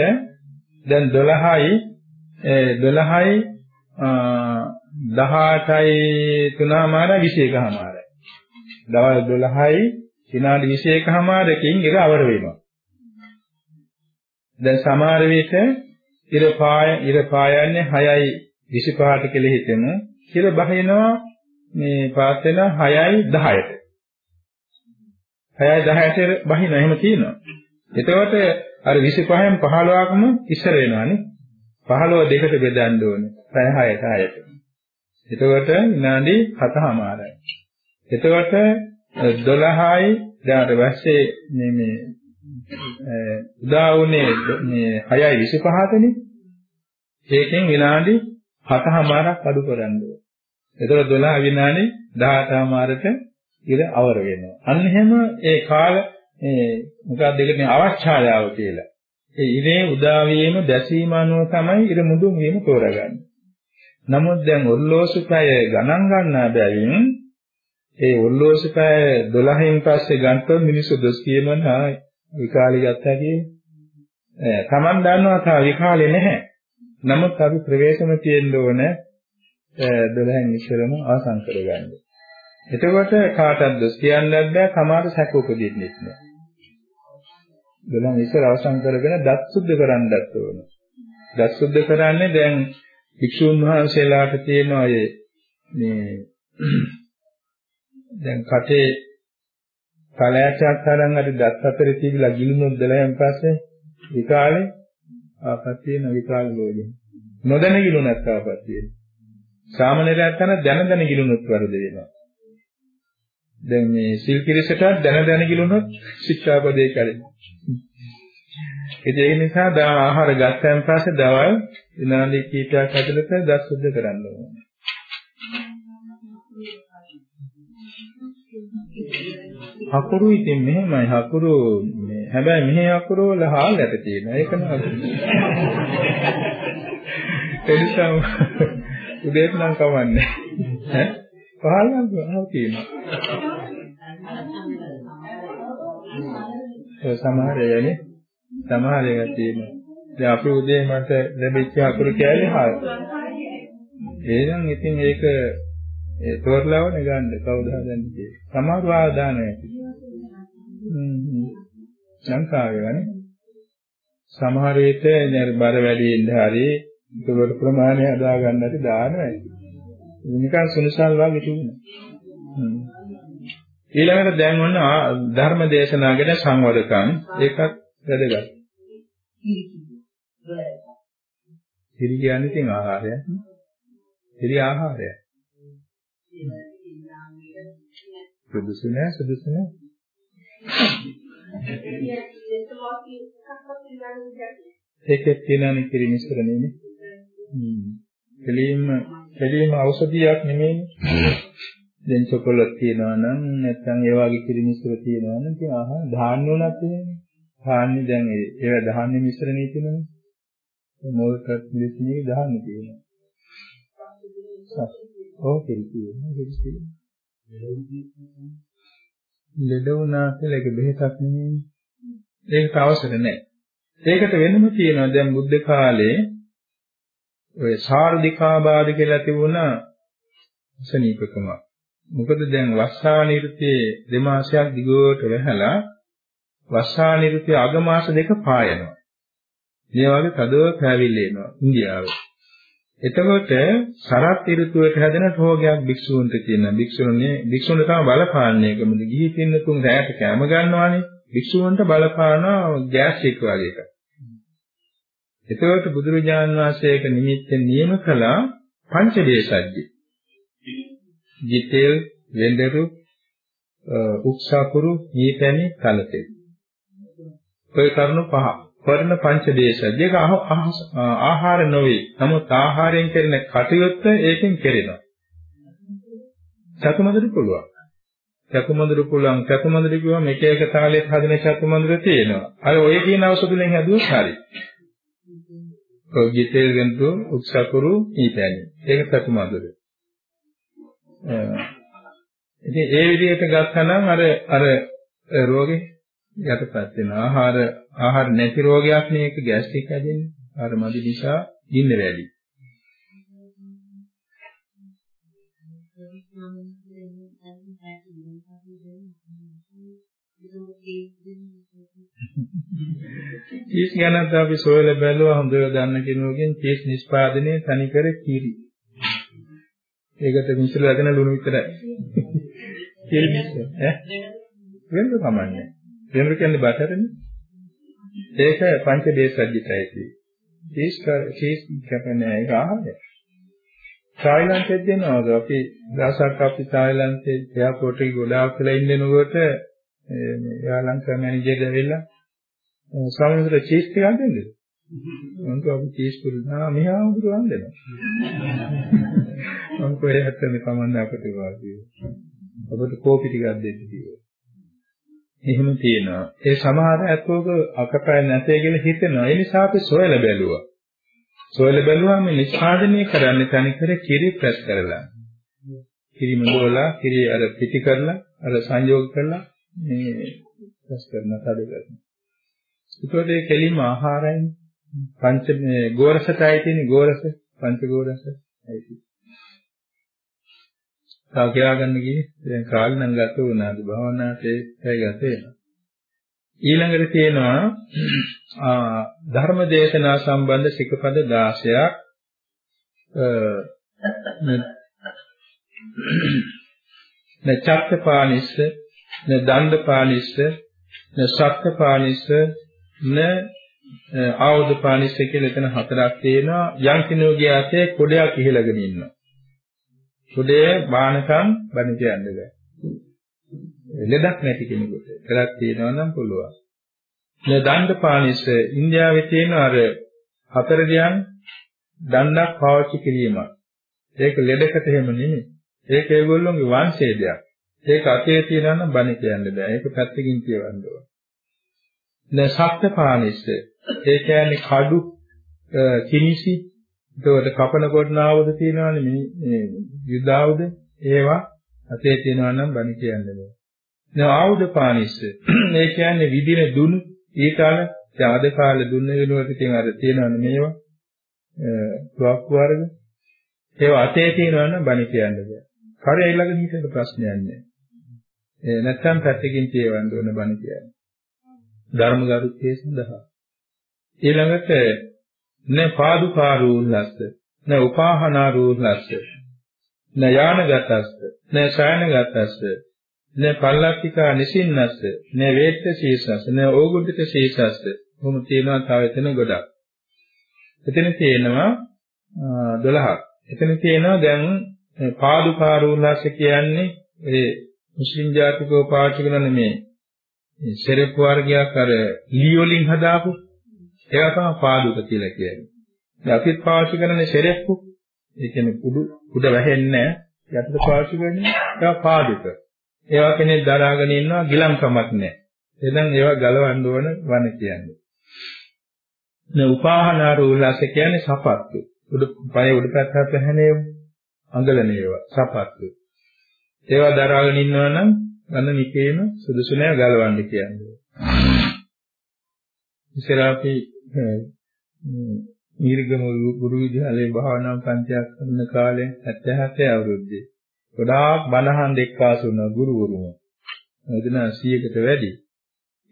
දැන් 12යි 12යි 18යි 3මාරයි 21මාරයි. දවල් 12යි විනාඩි 21මාරකින් ඉර අවර වෙනවා. දැන් සමහර විට ඉර පාය ඉර පායන්නේ 6යි 25ට කියලා හිතෙමු. ඉර බහිනවා මේ පාත් වෙන 6යි 10ට. 6යි 10ට බහින එහෙම තියෙනවා. එතකොට අර 25න් 15කම ඉස්සර වෙනවානේ. 15 දෙකට බෙදන්න ඕනේ. පැය 6ට 6ට. එතකොට විනාඩි 7මාරයි. එතකොට 12යි ඊට පස්සේ මේ මේ උදා වුණේ මේ 6යි 25තනේ. ඒකෙන් විනාඩි 7මාරක් අඩු කරන්න ඕනේ. එතකොට 12 විනාඩි 18මාරට ඉර අවර වෙනවා. අන්න එහෙම ඒ කාල මේ මොකක්ද ඒකනේ අවස්ථායාව කියලා. ඒ ඉරේ උදා වීම දැසීම අනුව තමයි ඉර මුදුන් වීම තෝරගන්නේ. නමුත් දැන් ඔර්ලෝසු පැය ගණන් ගන්නා බැවින් ඒ ඔර්ලෝසු පැය 12න් පස්සේ ගන්නතොත් මිනිස්සු දොස් කියනවා විකාලේ ගත්තා කියන්නේ. තමන් දන්නවා තා විකාලේ නැහැ. නමුත් අපි ප්‍රවේශම තියෙන්න ඕන 12න් ඉස්සරම ආසන් කරගන්න. එතකොට කාටවත් දොස් කියන්නත් බෑ, සමහර සැක උපදින්නෙත් නෑ. 12න් ඉස්සර අවසන් කරගෙන දත් සුද්ධ කරන්නත් ඕන. දත් සුද්ධ කරන්නේ දැන් වික්ෂුන් වහන්සේලාට තියෙන අය මේ දැන් කටේ කලයක්ක් තරම් අර දත් අතරේ තිබිලා ගිලුනොත් 12න් පස්සේ විකාලේ ආපත් තියෙන විකාල ලෝකෙ. නොදැන ගිලුනත් ආපත් තියෙන. සාමාන්‍යයෙන් තන දැන දැන ගිලුනොත් වරද වෙනවා. දැන් මේ සිල් කිරිසට දැන දැන ගිලුනොත් ශික්ෂාපදේ කැඩෙනවා. ඒක නිසා දා ආහාර ගත්තන් පස්සේ දවල් විනාඩි කිහිපයක් ඇතුළත දත් සුද්ධ කරන්න ඕනේ. හකුරු ඉතින් මෙහෙමයි. හකුරු මේ හැබැයි මෙහි හකුරු වල හාල් යට තියෙනවා. ඒක නේද එනිසා උදේට නම් කවන්නේ. ඈ? පහල් නම් ආව තියෙනවා. ඒ සමහර යන්නේ සමහර ඒවා තියෙනවා දැන් අපි උදේ මට ලැබිච්ච හකුරු කෑලි හාල් එහෙනම් ඉතින් ඒක ඒ තෝරලාවනේ ගන්න කවුද හදන්නේ කියලා. සමහරව ආදාන ඇති. හ්ම් ලංකාවේ වනේ. සමහර විට නේද බර වැඩි ඉන්න හරි ඒකට ප්‍රමාණය හදා ගන්නට දානවා. නිකන් සුනිසල් වගේ තිබුණා. හ්ම්. ඊළඟට දැන් ඔන්න ධර්ම දේශනා ගැන සංවදකම් ඒකත් වැදගත්. හිරි කියන්නේ ඉතින් ආහාරය. හිරි ආහාරය. සුදුසු නෑ සුදුසු නෑ ඒකෙත් තියෙනනේ කිරි මිශ්‍රණයනේ හ්ම් කෙලින්ම කෙලින්ම ඖෂධියක් නෙමෙයිනේ දැන් චොකලට් තියෙනවා නම් නැත්නම් ඒ වගේ කිරි මිශ්‍ර තියෙනවා නම් ඉතින් ආහා ධාන්‍ය උනත් තියෙන්නේ ධාන්‍ය දැන් ඒව ධාන්‍ය මිශ්‍රණේ තියෙනවනේ මොල්කට් මිශ්‍රණේ ධාන්‍ය තියෙනවා. ඔව් කෙලි තියෙනවා කෙලි තියෙනවා. ලෙඩ වුණා කියලා ඒක බෙහෙතක් නෙමෙයි. ඒකට අවශ්‍ය නැහැ. ඒකට වෙනම තියෙනවා දැන් බුද්ධ කාලේ ඔය සාර්ධිකාබාධ කියලා තිබුණා. සනීපකම මොකද දැන් වස්සානිරුතේ දෙමාසයක් දිගට වැහලා වස්සානිරුතේ අගමාස දෙක පායනවා මේ වගේ තදව පැවිල්ල එනවා ඉන්දියාවේ එතකොට සරත් ඍතුවට හැදෙන රෝගයක් භික්ෂූන්ට තියෙනවා. භික්ෂුණනේ භික්ෂුන්ට තම බලපාන්නේ කොහොමද? ගිහි පින්නතුන් රැයට කැම ගන්නවානේ. භික්ෂූන්ට බලපානවා ගෑස් එක වගේ එකක්. එතකොට බුදුරජාන් වහන්සේක නිමිත්තෙන් නියම කළා පංචදේශජ්ජි. ජිතේල් වෙන්දරු උක්සාකුරු නීපැණි කලතේ. ඔය කරුණු පහ. වර්ණ පංචදේශ දෙක ආහාර නොවේ. නමුත් ආහාරයෙන් කරන කටයුත්ත ඒකෙන් කෙරෙනවා. චතුමදුරු පුළුවන්. චතුමදුරු පුළුවන්. චතුමදුරු කිව්වම එක එක තාලයක හදන චතුමදුරු තියෙනවා. අර ඔය කියන ඖෂධ වලින් හැදුවොත් හරි. ඔගිතේ ගන්තු උක්සකුරු ඊතැනි. ඒක චතුමදුරු. ඉතින් ඒ විදිහට ගත්තනම් අර අර රෝගේ යටපත් වෙන ආහාර ආහාර නැති රෝගයක් ඒක ગેස්ට්‍රික් හැදෙන්නේ. ආහාර මදි නිසා ඉන්න වැඩි. චීස් ගැනත් අපි සොයලා බැලුවා හොඳව දන්න කෙනෙකුගෙන් චීස් නිෂ්පාදනයේ තනිකර කිරි. ඒකට මිශ්‍ර ලගෙන ලුණු විතරයි. කිරි මිශ්‍ර ඈ වෙනද කමන්නේ. වෙනද කියන්නේ බටරනේ. ඒක පංච දේශජ්ජිතයි කියන්නේ. චීස් චීස් කියන්නේ ඒක ආහාරය. තායිලන්තෙත් දෙනවාද අපි දවසක් අපි තායිලන්තේ එයාපෝට් එකේ ගොඩාක් වෙලා ඉන්නකොට මේ යාලංකා මැනේජර් ඇවිල්ලා සමහර චීස් ටිකක් දෙන්නද? මම කිව්වා චීස් පුරුනා මෙහා උගුරු වන්දනවා. මම කොහේ හත්තනේ කමන්න අපිට වාසිය. ඔබට කෝපි ටිකක් දෙන්න කිව්වා. එහෙම තියෙනවා. ඒ සමහර ඇත්තෝක අකපය නැතේ කියලා හිතෙනවා. ඒ නිසා අපි සොයලා බැලුවා. සොයලා බැලුවාම නිෂ්පාදනය කරන්නේ තනිකර කිරි ප්‍රස් කරලා. කිරි මඳෝලා, කිරි අර පිටි කරලා, අර සංයෝග කරලා මේ ප්‍රස් කරන තද කරනවා. ඒකෝට ඒ කෙලින්ම ආහාරයෙන් පංච මේ ගෝරසටයි තියෙන ගෝරස පංච ගෝරස. ඇයි තව කියලා ගන්න ගියේ. දැන් කාලේ නම් ගත වුණාද භවනාතේ පැය ගත වෙනවා. ඊළඟට තියෙනවා ධර්ම දේශනා සම්බන්ධ සිකපද 16ක් න චක්කපානිස්ස න දණ්ඩපානිස්ස න සක්කපානිස්ස න ආවුදපානිස්ස කියලා එතන හතරක් තියෙනවා යම් කෙනෙකුගේ අතේ කොඩයක් ඉහළගෙන ඉන්නවා සුදේ බානකම් බණ කියන්න බෑ. ලෙඩක් නැති කෙනෙකුට. කරක් තියෙනවා නම් පුළුවන්. මේ දණ්ඩ පානිස ඉන්දියාවේ තියෙන අර හතර දියන් දණ්ඩක් පාවිච්චි කිරීමක්. ඒක ලෙඩකට එහෙම නෙමෙයි. ඒක ඒගොල්ලෝගේ වංශේදයක්. ඒක අතේ තියෙනවා නම් බණ කියන්න බෑ. ඒක පැත්තකින් කියවන්න ඕන. න සත්‍ය පානිස ඒ කියන්නේ කඩු කිනිසි එතකොට කපන කොටනාවද තියෙනවනේ මේ යුද්ධාවුද ඒවා අතේ තියෙනවා නම් බණ කියන්නේ නෑ. දැන් ආයුධ පානිස්ස ඒ කියන්නේ විදින දුනු ඊටාල ආද කාලේ දුන්න වෙනුවට ඉතින් අර තියෙනවනේ මේවා තුවක්කු වර්ග ඒවා අතේ තියෙනවා නම් බණ කියන්නේ බෑ. කරේ ළඟ හිතේට ප්‍රශ්නයක් නෑ. ඒ නැත්තම් පැත්තකින් කියවන්න ඕන බණ කියන්නේ. ධර්ම ගරුත්වයේ සඳහා. ඊළඟට න පාදුකාරූල්ලස්ස න උපාහනාරූල්ලස්ස න යානගතස්ස න ශයනගතස්ස න පල්ලක්ඛිකා නිසින්නස්ස න වේත්ත සීසස්ස න ඕගුඩිත සීසස්ස කොහොම තියෙනවා තව එතන ගොඩක්. එතන තියෙනවා 12ක් එතන තියෙනවා දැන් පාදුකාරූල්ලස්ස කියන්නේ ඒ මුස්ලිම් ජාතිකව පාවිච්චි කරන මේ සෙරෙප්පු වර්ගයක් අර ලී වලින් හදාපු ඒවා තමයි පාදුක කියලා කියන්නේ. දැන් අපිත් පාවිච්චි කරන්නේ සෙරෙප්පු. ඒ කියන්නේ කුඩු කුඩ වැහෙන්නේ නැහැ. යටට පාවිච්චි කරන්නේ ඒවා පාදුක. ඒවා කෙනෙක් දරාගෙන ඉන්නවා ගිලම්කමක් නැහැ. එදන් ඒවා ගලවන්න ඕන වන කියන්නේ. නේ උපාහනාර උල්ලාස කියන්නේ සපත්තු. උඩ පය උඩ පැත්තට පැහැනේ අඟලන ඒවා සපත්තු. ඒවා දරාගෙන ඉන්නවා නම් ගන්න නිකේම සුදුසු නෑ ගලවන්න කියන්නේ. ඉස්සර අපි ඊර්ගම ගුරු විද්‍යාලයේ භාවනා පන්තියක් කරන කාලේ 77 අවුරුද්දේ ගොඩාක් බණහන් දෙක්කාසු වුණා ගුරුවරුම. එදින 100කට වැඩි.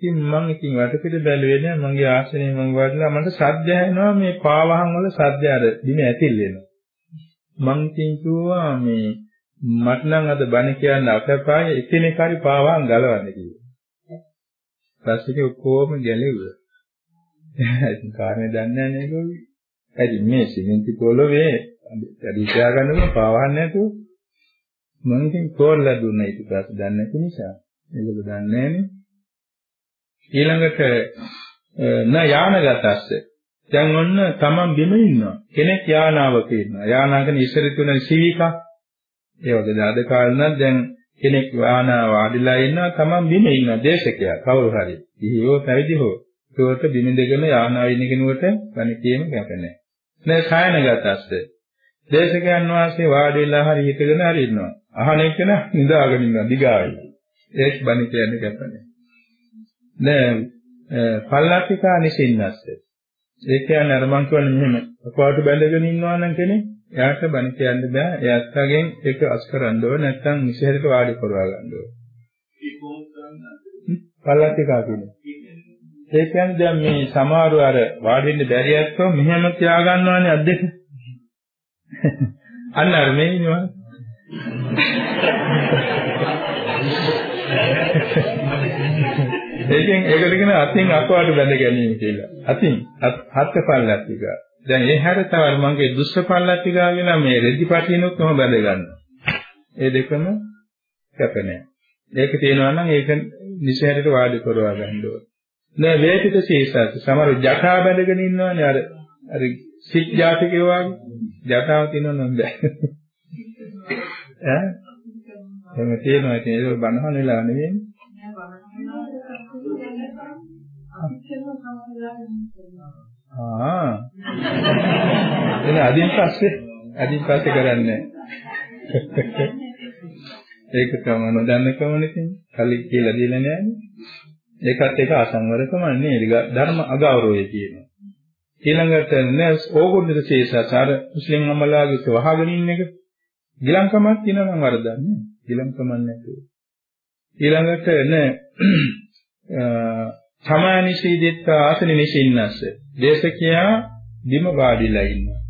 ඉතින් මම ඉතින් වටපිට බැලුවේ නෑ මගේ ආසනේ මම වඩලා මට සද්ද ඇහෙනවා මේ පාවහන් වල සද්ද අර දින ඇතිල් වෙනවා. මං කිව්වා මේ මට නම් අද බණ කියන්න අපපාය එකිනෙක හරි පාවාන් ගලවන්න කිව්වා. පස්සේ ඔක්කොම ගැලෙව්වා. ඉතින් කාරණේ දන්නේ නැහැ නේද? ඇයි මේ සිමෙන්ති පොළවේ වැඩි තියාගන්නකො පාවන්න නැතුව මම ඉතින් කෝල්ලා දුන්නා ඊට පස්සේ දන්නේ නැති නිසා. ඒක දන්නේ නැහනේ. ඊළඟට න යානගතස්ස දැන් ඔන්න තමන් බිම ඉන්නවා කෙනෙක් යානාවක ඉන්නවා යානාගෙන ඉස්සර තුන සිවිකා ඒ වගේ අද කාලේ නම් දැන් කෙනෙක් යානා වාඩිලා ඉන්නවා තමන් බිම ඉන්නවා දේශකයා. කවුරු හරි. ඉහියෝ පැවිදි හෝ. ඒකට බිම දෙගෙන යානාව ඉන්න කෙනෙකුට ගණ කියන්න කැප නැහැ. නෑ සායනගතස්ස. දේශකයන් වාසේ වාඩිලා හරි හිටගෙන හරි ඉන්නවා. අහන එක නිදාගෙන ඉන්නවා දිගාවයි ඒක බණ කියන්නේ කැප නැහැ. දැන් පල්ලක්ඛිකා නිසින්නස්ස. ඒ කියන්නේ අර මං කියන්නේ මෙහෙම. අකවාට බැඳගෙන ඉන්නවා නම් කෙනෙක් එයාට බණ කියන්න බෑ. එයාත් අගෙන් ඒක අස් කරන්න ඕන නැත්නම් නිසහැරට වාඩි කරවා ගන්න ඕන. පල්ලක්ඛිකා කියන්නේ. ඒ කියන්නේ දැන් මේ සමහරව අර වාඩි වෙන්න බැරි ඇත්තෝ මෙහෙම තියා ගන්නවානේ අත් දෙක. අන්න අර මේ ඉන්නවා. ඒකෙන් ඒකට කියන අතින් අකවාට බැඳ ගැනීම කියලා. අතින් හත්ක පල්ලත්තික. දැන් ඒ හැර තව මගේ දුස්ස පල්ලත්තික කියන මේ රෙදි පටිනුත් කොහොම බැඳ ගන්නවා. ඒ දෙකම කැප නැහැ. ඒක තියෙනවා නම් ඒක නිසහැරට වාඩි කරවා ගන්න ඕනේ. නෑ වේතිත සීසත් සමහර ජටා බැඳගෙන ඉන්නවනේ අර අර සිත් ජාතිකේ වගේ ජටාව තියෙනව නම් බෑ. ඈ එහෙම තියෙනවා ඉතින් ඒක බනහන වෙලා නෙවෙයි. ආ. එන අදින් පස්සේ අදින් පස්සේ කරන්නේ. ඒක තමයි නොදන්නකමනේ තියෙන්නේ කලින් කියලා දීලා නෑනේ ඒකත් එක අසංවරකම නෙවෙයි. ධර්ම අගෞරවය කියනවා ඊළඟට නෑ ඕගොල්ලෝ ශේෂාචාර මුස්ලිම් අමලාගේ වහගෙන ඉන්න එක. ගිලංකමක් කියනවා නම් වරදන්නේ ගිලංකමක් නැතුව. ඊළඟට නෑ සමානිසීදෙත් ආසන නිසින්නස්ස දේශකයා බිම වාඩිලා ඉන්නවා.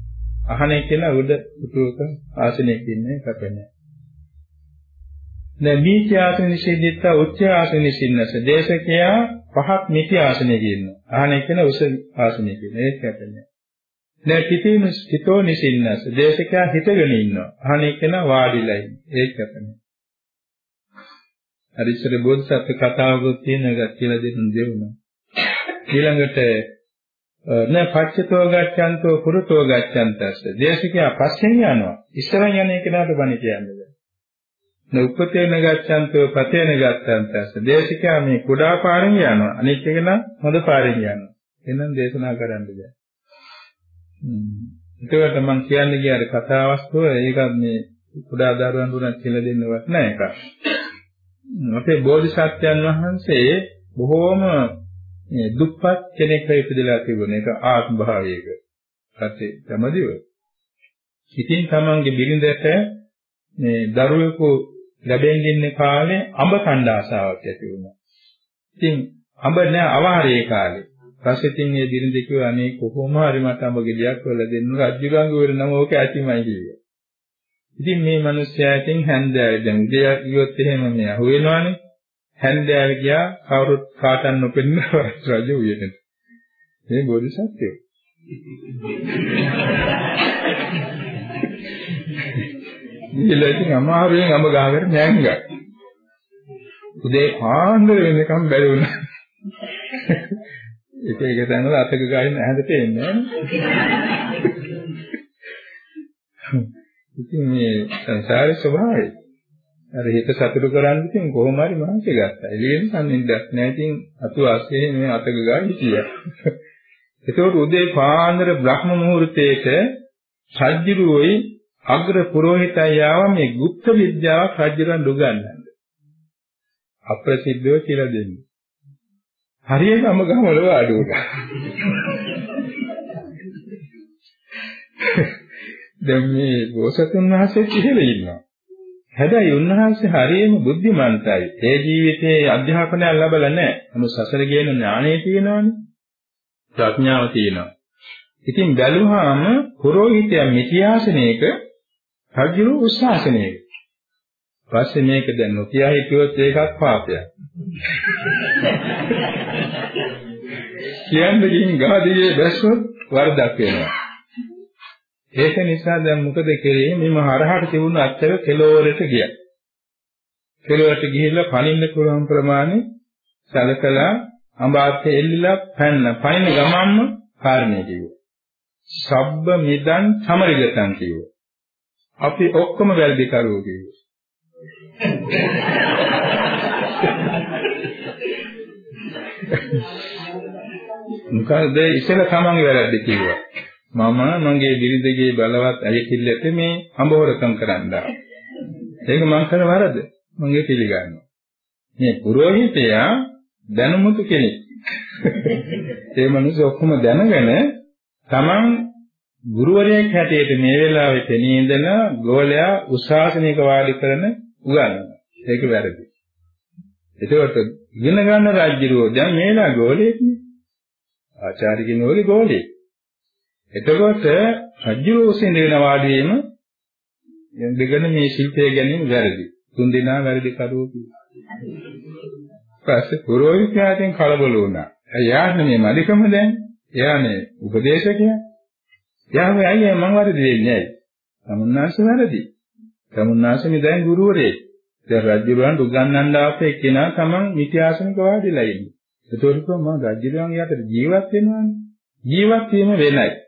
අහන කෙනා උඩ උතුක ආසනයක ඉන්නේ කපන්නේ දැන් නීච ආසන නිසිද්දිත්ත උච්ච ආසන නිසින්නස දේශකයා පහක් නිති ආසනයක ඉන්නවා අහන කෙනා උස ආසනයක ඉන්නේ ඒක කැපෙන්නේ දැන් පිටින් හිතෝ නිසින්නස දේශකයා හිතගෙන ඉන්නවා. අහන කෙනා වාඩිලා ඉන්නේ ඒක කැපෙන්නේ අර ඉස්සර බෝධිසත්ව කතාවකුත් තියෙන එකක් කියලා දෙන්න දෙවුණා. ඊළඟට න පච්චතෝ ගච්ඡන්තෝ පුරතෝ ගච්ඡන්තස්ස දේශිකයා පස්සෙන් යනවා. ඉස්සරහින් යන එකනට බණ කියන්නේ බෑ. න උපතේන ගච්ඡන්තෝ පතේන ගච්ඡන්තස්ස දේශිකයා මේ කුඩා පාරෙන් යනවා. අනිත් එක නම් හොඳ පාරෙන් යනවා. එහෙනම් දේශනා කරන්න බෑ. එතකොට මම කියන්නේ කියාර කතාවස්තුව ඒක මේ කුඩා දරුවන් දුන්නත් කියලා දෙන්නවත් නෑ එකක්. අපේ බෝධිසත්වයන් වහන්සේ බොහෝම දුප්පත් කෙනෙක් ඉපදලා තිබුණ එක ආත්ම භාවයක. පස්සේ තමදිව. ඉතින් තමන්ගේ බිරිඳට මේ දරුවෙකු ලැබෙන්න ඉන්න කාලේ අඹ කණ්ඩ ආසාවක් ඇති වුණා. ඉතින් අඹ නෑ අවාරයේ කාලේ. පස්සේ ඉතින් මේ බිරිඳ කිව්වා අනේ කොහොම හරි මට අඹ ගෙඩියක් වල දෙන්න රජුගංග වර නම ඕක ඇතිමයි කිව්වා. ඉතින් මේ මිනිස්යාටින් හැන්දෑවේ දැන් උදේ ගියොත් එහෙම මේ අහු වෙනවනේ. හැන්දෑවේ ගියා කවුරුත් කාටන් නොපෙන්න රජ උයනේ. මේ බෝධිසත්වයෝ. ඊළඟට අමාරුවෙන් අම ගහකට නෑංගා. උදේ පාන්දර වෙනකම් බැරි වුණා. එක එක තැන්වල අතක ගාගෙන ඇහැඳට එන්නේ නෑනේ. ඉතින් මේ සංසාරේ ස්වභාවය. අර හිත සතුට කරන්නේ ඉතින් කොහොම හරි මහන්සි ගත්තා. එළියෙන් සම්නින්දක් නැහැ. ඉතින් අතු ආසේ මේ අතක ගාන හිටියා. ඒතකොට උදේ පාන්දර බ්‍රහ්ම මුහූර්තයේට සජ්ජිරුවයි අග්‍ර පුරোহিতය ආව මේ গুপ্ত විද්‍යාවක් රජුරන් දුගන්නන්න. අප්‍රසිද්ධව කියලා දෙන්නේ. හරියටම ගමල වාඩි උනා. දැන් මේ බෝසතුන් වහන්සේ ඉහෙල ඉන්නවා. හැබැයි උන්වහන්සේ හරියම බුද්ධිමන්තයි. ඒ ජීවිතයේ අධ්‍යාපනයක් ලැබලා නැහැ. නමුත් සසර කියන ඥාණය තියෙනවානේ. ප්‍රඥාව තියෙනවා. ඉතින් බැලුවාම පුරোহিතයන් මිත්‍යාසනයක රජු උස්සාසනයේ. පස්සේ මේක දැන් නොකිය හිටියොත් ඒකත් පාපයක්. කියන්නේ ගින් ගාදියේ බැස්සොත් වරදක් වෙනවා. ඒක නිසා දැන් මොකද කෙරේ මෙම හරහට තිබුණු අත්තර කෙලවරට ගියා. කෙලවරට ගිහිල්ලා පනින්න පුළුවන් ප්‍රමාණය සැලකලා අඹාත්තේ එල්ලලා පැන්න. පනින ගමන්ම කාරණේ කිව්වා. සබ්බ මිදං සමරිගතං කිව්වා. අපි ඔක්කොම වැරදි කරුවෝ කිව්වා. මොකද ඉතල තමන්ගේ වැරද්ද කිව්වා. මම මගේ බිරිඳගේ බලවත් ඇයකිල්ලට මේ අඹවරකම් කරන්නා. ඒක මං කර වරද. මම ඒක පිළිගන්නවා. මේ පුරোহিතයා දැනුමුතු කෙනෙක්. ඒ මිනිස්සු ඔක්කොම දැනගෙන තමන් ගුරුවරයෙක් හැටියට මේ වෙලාවේ පෙනී ඉඳලා ගෝලයා උශාසනික වාඩි කරන උගන්වනවා. ඒක වැරදි. එතකොට ඉගෙන ගන්න රාජ්‍යරුවෝ දැන් මේලා ගෝලයෙක්නේ. ආචාර්ය කෙනෙකුගේ ගෝලයෙක්. එතකොට රාජ්‍යරුවෝ සිඳගෙන වාඩි වීම දෙගන මේ ශිල්පය ගැනීම වැරදි. තුන් දෙනා වැරදි කරුවෝ කිව්වා. පස්සේ පුරෝහිතයන් කලබල වුණා. එයාට මේ මදිකම දැන් එයා මේ උපදේශකයා. එයා මේ අයියා මං වැරදි වෙන්නේ නැහැ. සමුන්නාස වැරදි. සමුන්නාස මේ දැන් ගුරුවරයෙක්. දැන් රජුරවන්ට උගන්වන්න ආපේ එක්කෙනා තමන් මිත්‍යාසනික වාදිලා ඉන්නේ. ඒතකොට මම රජුරවන් යට ජීවත් වෙනවානේ. ජීවත් වීම වෙනයි.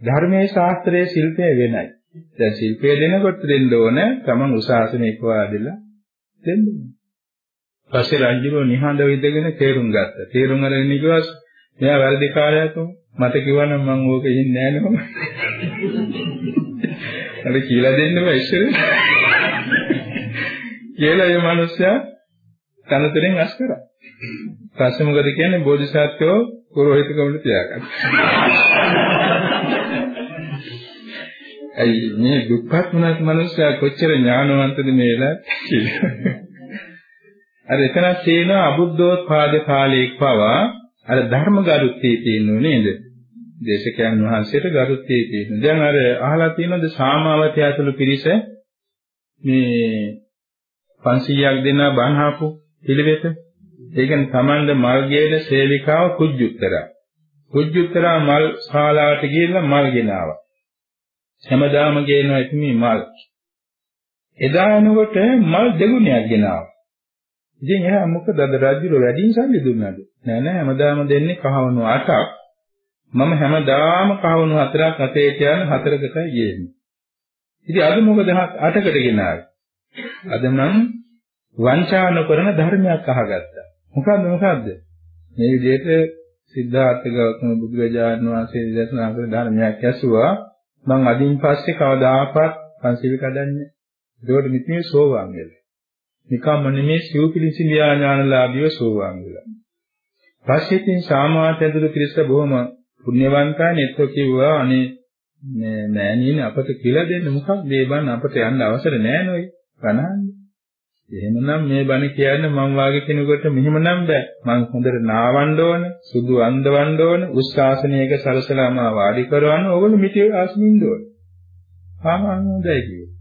ධර්මයේ ශාස්ත්‍රයේ ශිල්පයේ වෙනයි. දැන් ශිල්පය දෙනකොට දෙන්න ඕන තමන් උසාසනික වාදිලා දෙන්න. පස්සේ රජුරෝ නිහඬව ඉඳගෙන තේරුම් ගත්තා. තේරුම් අරගෙන ඉගවස් මෙයා වැරදි කාර්යයක් මට කිව්වනම් මම ඕක ඉන්නේ නැහැ නේද? අර කියලා දෙන්න බෑ ඉස්සර. කියලා මේ මිනිස්සයා තනතුරෙන් අස් කරා. පස්සේ මොකද කියන්නේ බෝධිසත්වෝ පුරোহিতකමට තියාගන්න. අයි මේ දුක්ඛත් වුණත් මිනිස්සයා කොච්චර ඥානවන්තද මේලා කියලා. අර එතන තියෙනවා අබුද්ධෝත්පාද කාලයක පවා අර ධර්ම ගරුත්වයේ තියෙනු නේද? දේශකයන් වහන්සේට ගරුත්වයේ තියෙනවා. දැන් අර අහලා තියෙනවද සාමාවතී ඇතුළු පිරිස මේ 500ක් දෙනා බණහාපු පිළිවෙත. ඒ කියන්නේ Tamanda මල් ගේන සේවිකාව කුජ්ජුත්තරා. කුජ්ජුත්තරා මල් ශාලාවට ගිහිල්ලා මල් ගෙනාවා. හැමදාම ගේනවා ඉතින් මල්. එදා එනකොට මල් දෙගුණයක් ගෙනාවා. ඉතින් එහා මොකද අද රාජ්‍යල වැඩිම සල්ලි දුන්නාද? නෑ නෑ හැමදාම දෙන්නේ කහවණු 8ක්. මම හැමදාම කහවණු 4ක් අතේ තියන 4කටයි ගේන්නේ. ඉතින් අද මොකද 8කට ගෙනාවේ? අද නම් වංචා නොකරන ධර්මයක් අහගත්තා. මොකද්ද මොකද්ද? මේ විදිහට සිද්ධාර්ථ ගෞතම බුදුරජාණන් වහන්සේ දේශනා කළ ධර්මයක් ඇසුවා. මං අදින් පස්සේ කවදාකවත් පන්සිල් කඩන්නේ. ඒකට මිත්‍යේ සෝවාන් වෙලා. නිකම්ම නෙමේ සිව්පිලිසිලියා ඥානලාභීව සෝවාන් වෙලා. පස්සේ තින් සාමාන්‍ය ඇතුළු පිරිස බොහොම පුණ්‍යවන්තයි නෙත්ව කිව්වා අනේ මේ නෑනීනේ අපට කියලා දෙන්න මොකක්ද මේ බණ අපට යන්න අවසර නෑ නෝයි. ගණහන්නේ. එහෙමනම් මේ බණ කියන්නේ මම වාගේ කෙනෙකුට මෙහෙමනම් බෑ. මං හොඳට නාවන්න ඕන, සුදු අන්දවන්න ඕන, උස්සාසනයක සරසලාම වාඩි කරවන්න ඕගොල්ලෝ මිටි ආසනින්න ඕන. ආහා හොඳයි කිව්වා.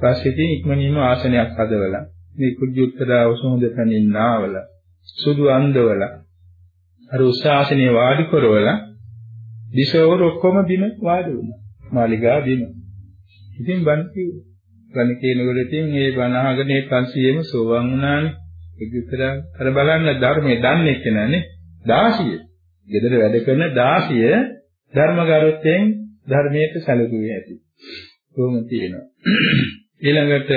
පස්සේ ඉතින් ඉක්මනින්ම ආසනයක් හදවලා මේ කුජුත්තරාව සොඳ තනින් නාවලා සුදු අන්දවලා අර උස්සාසනයේ වාඩි කරවලා දිශවර ඔක්කොම බිම වාඩි වුණා. මාලිගා බිම. ඉතින් බණ කිව්වා. බණ කියනකොට ඉතින් මේ බණ අහගෙන ඒ 500ෙම සෝවන් වුණානේ. ඒක විතර අර බලන්න ධර්මයේ දන්නේ කෙනානේ 16. ගෙදර වැඩ කරන 16 ධර්මගරුත්වයෙන් ධර්මයට සැලකුවේ ඇති. කොහොම තියෙනවා. ඊළඟට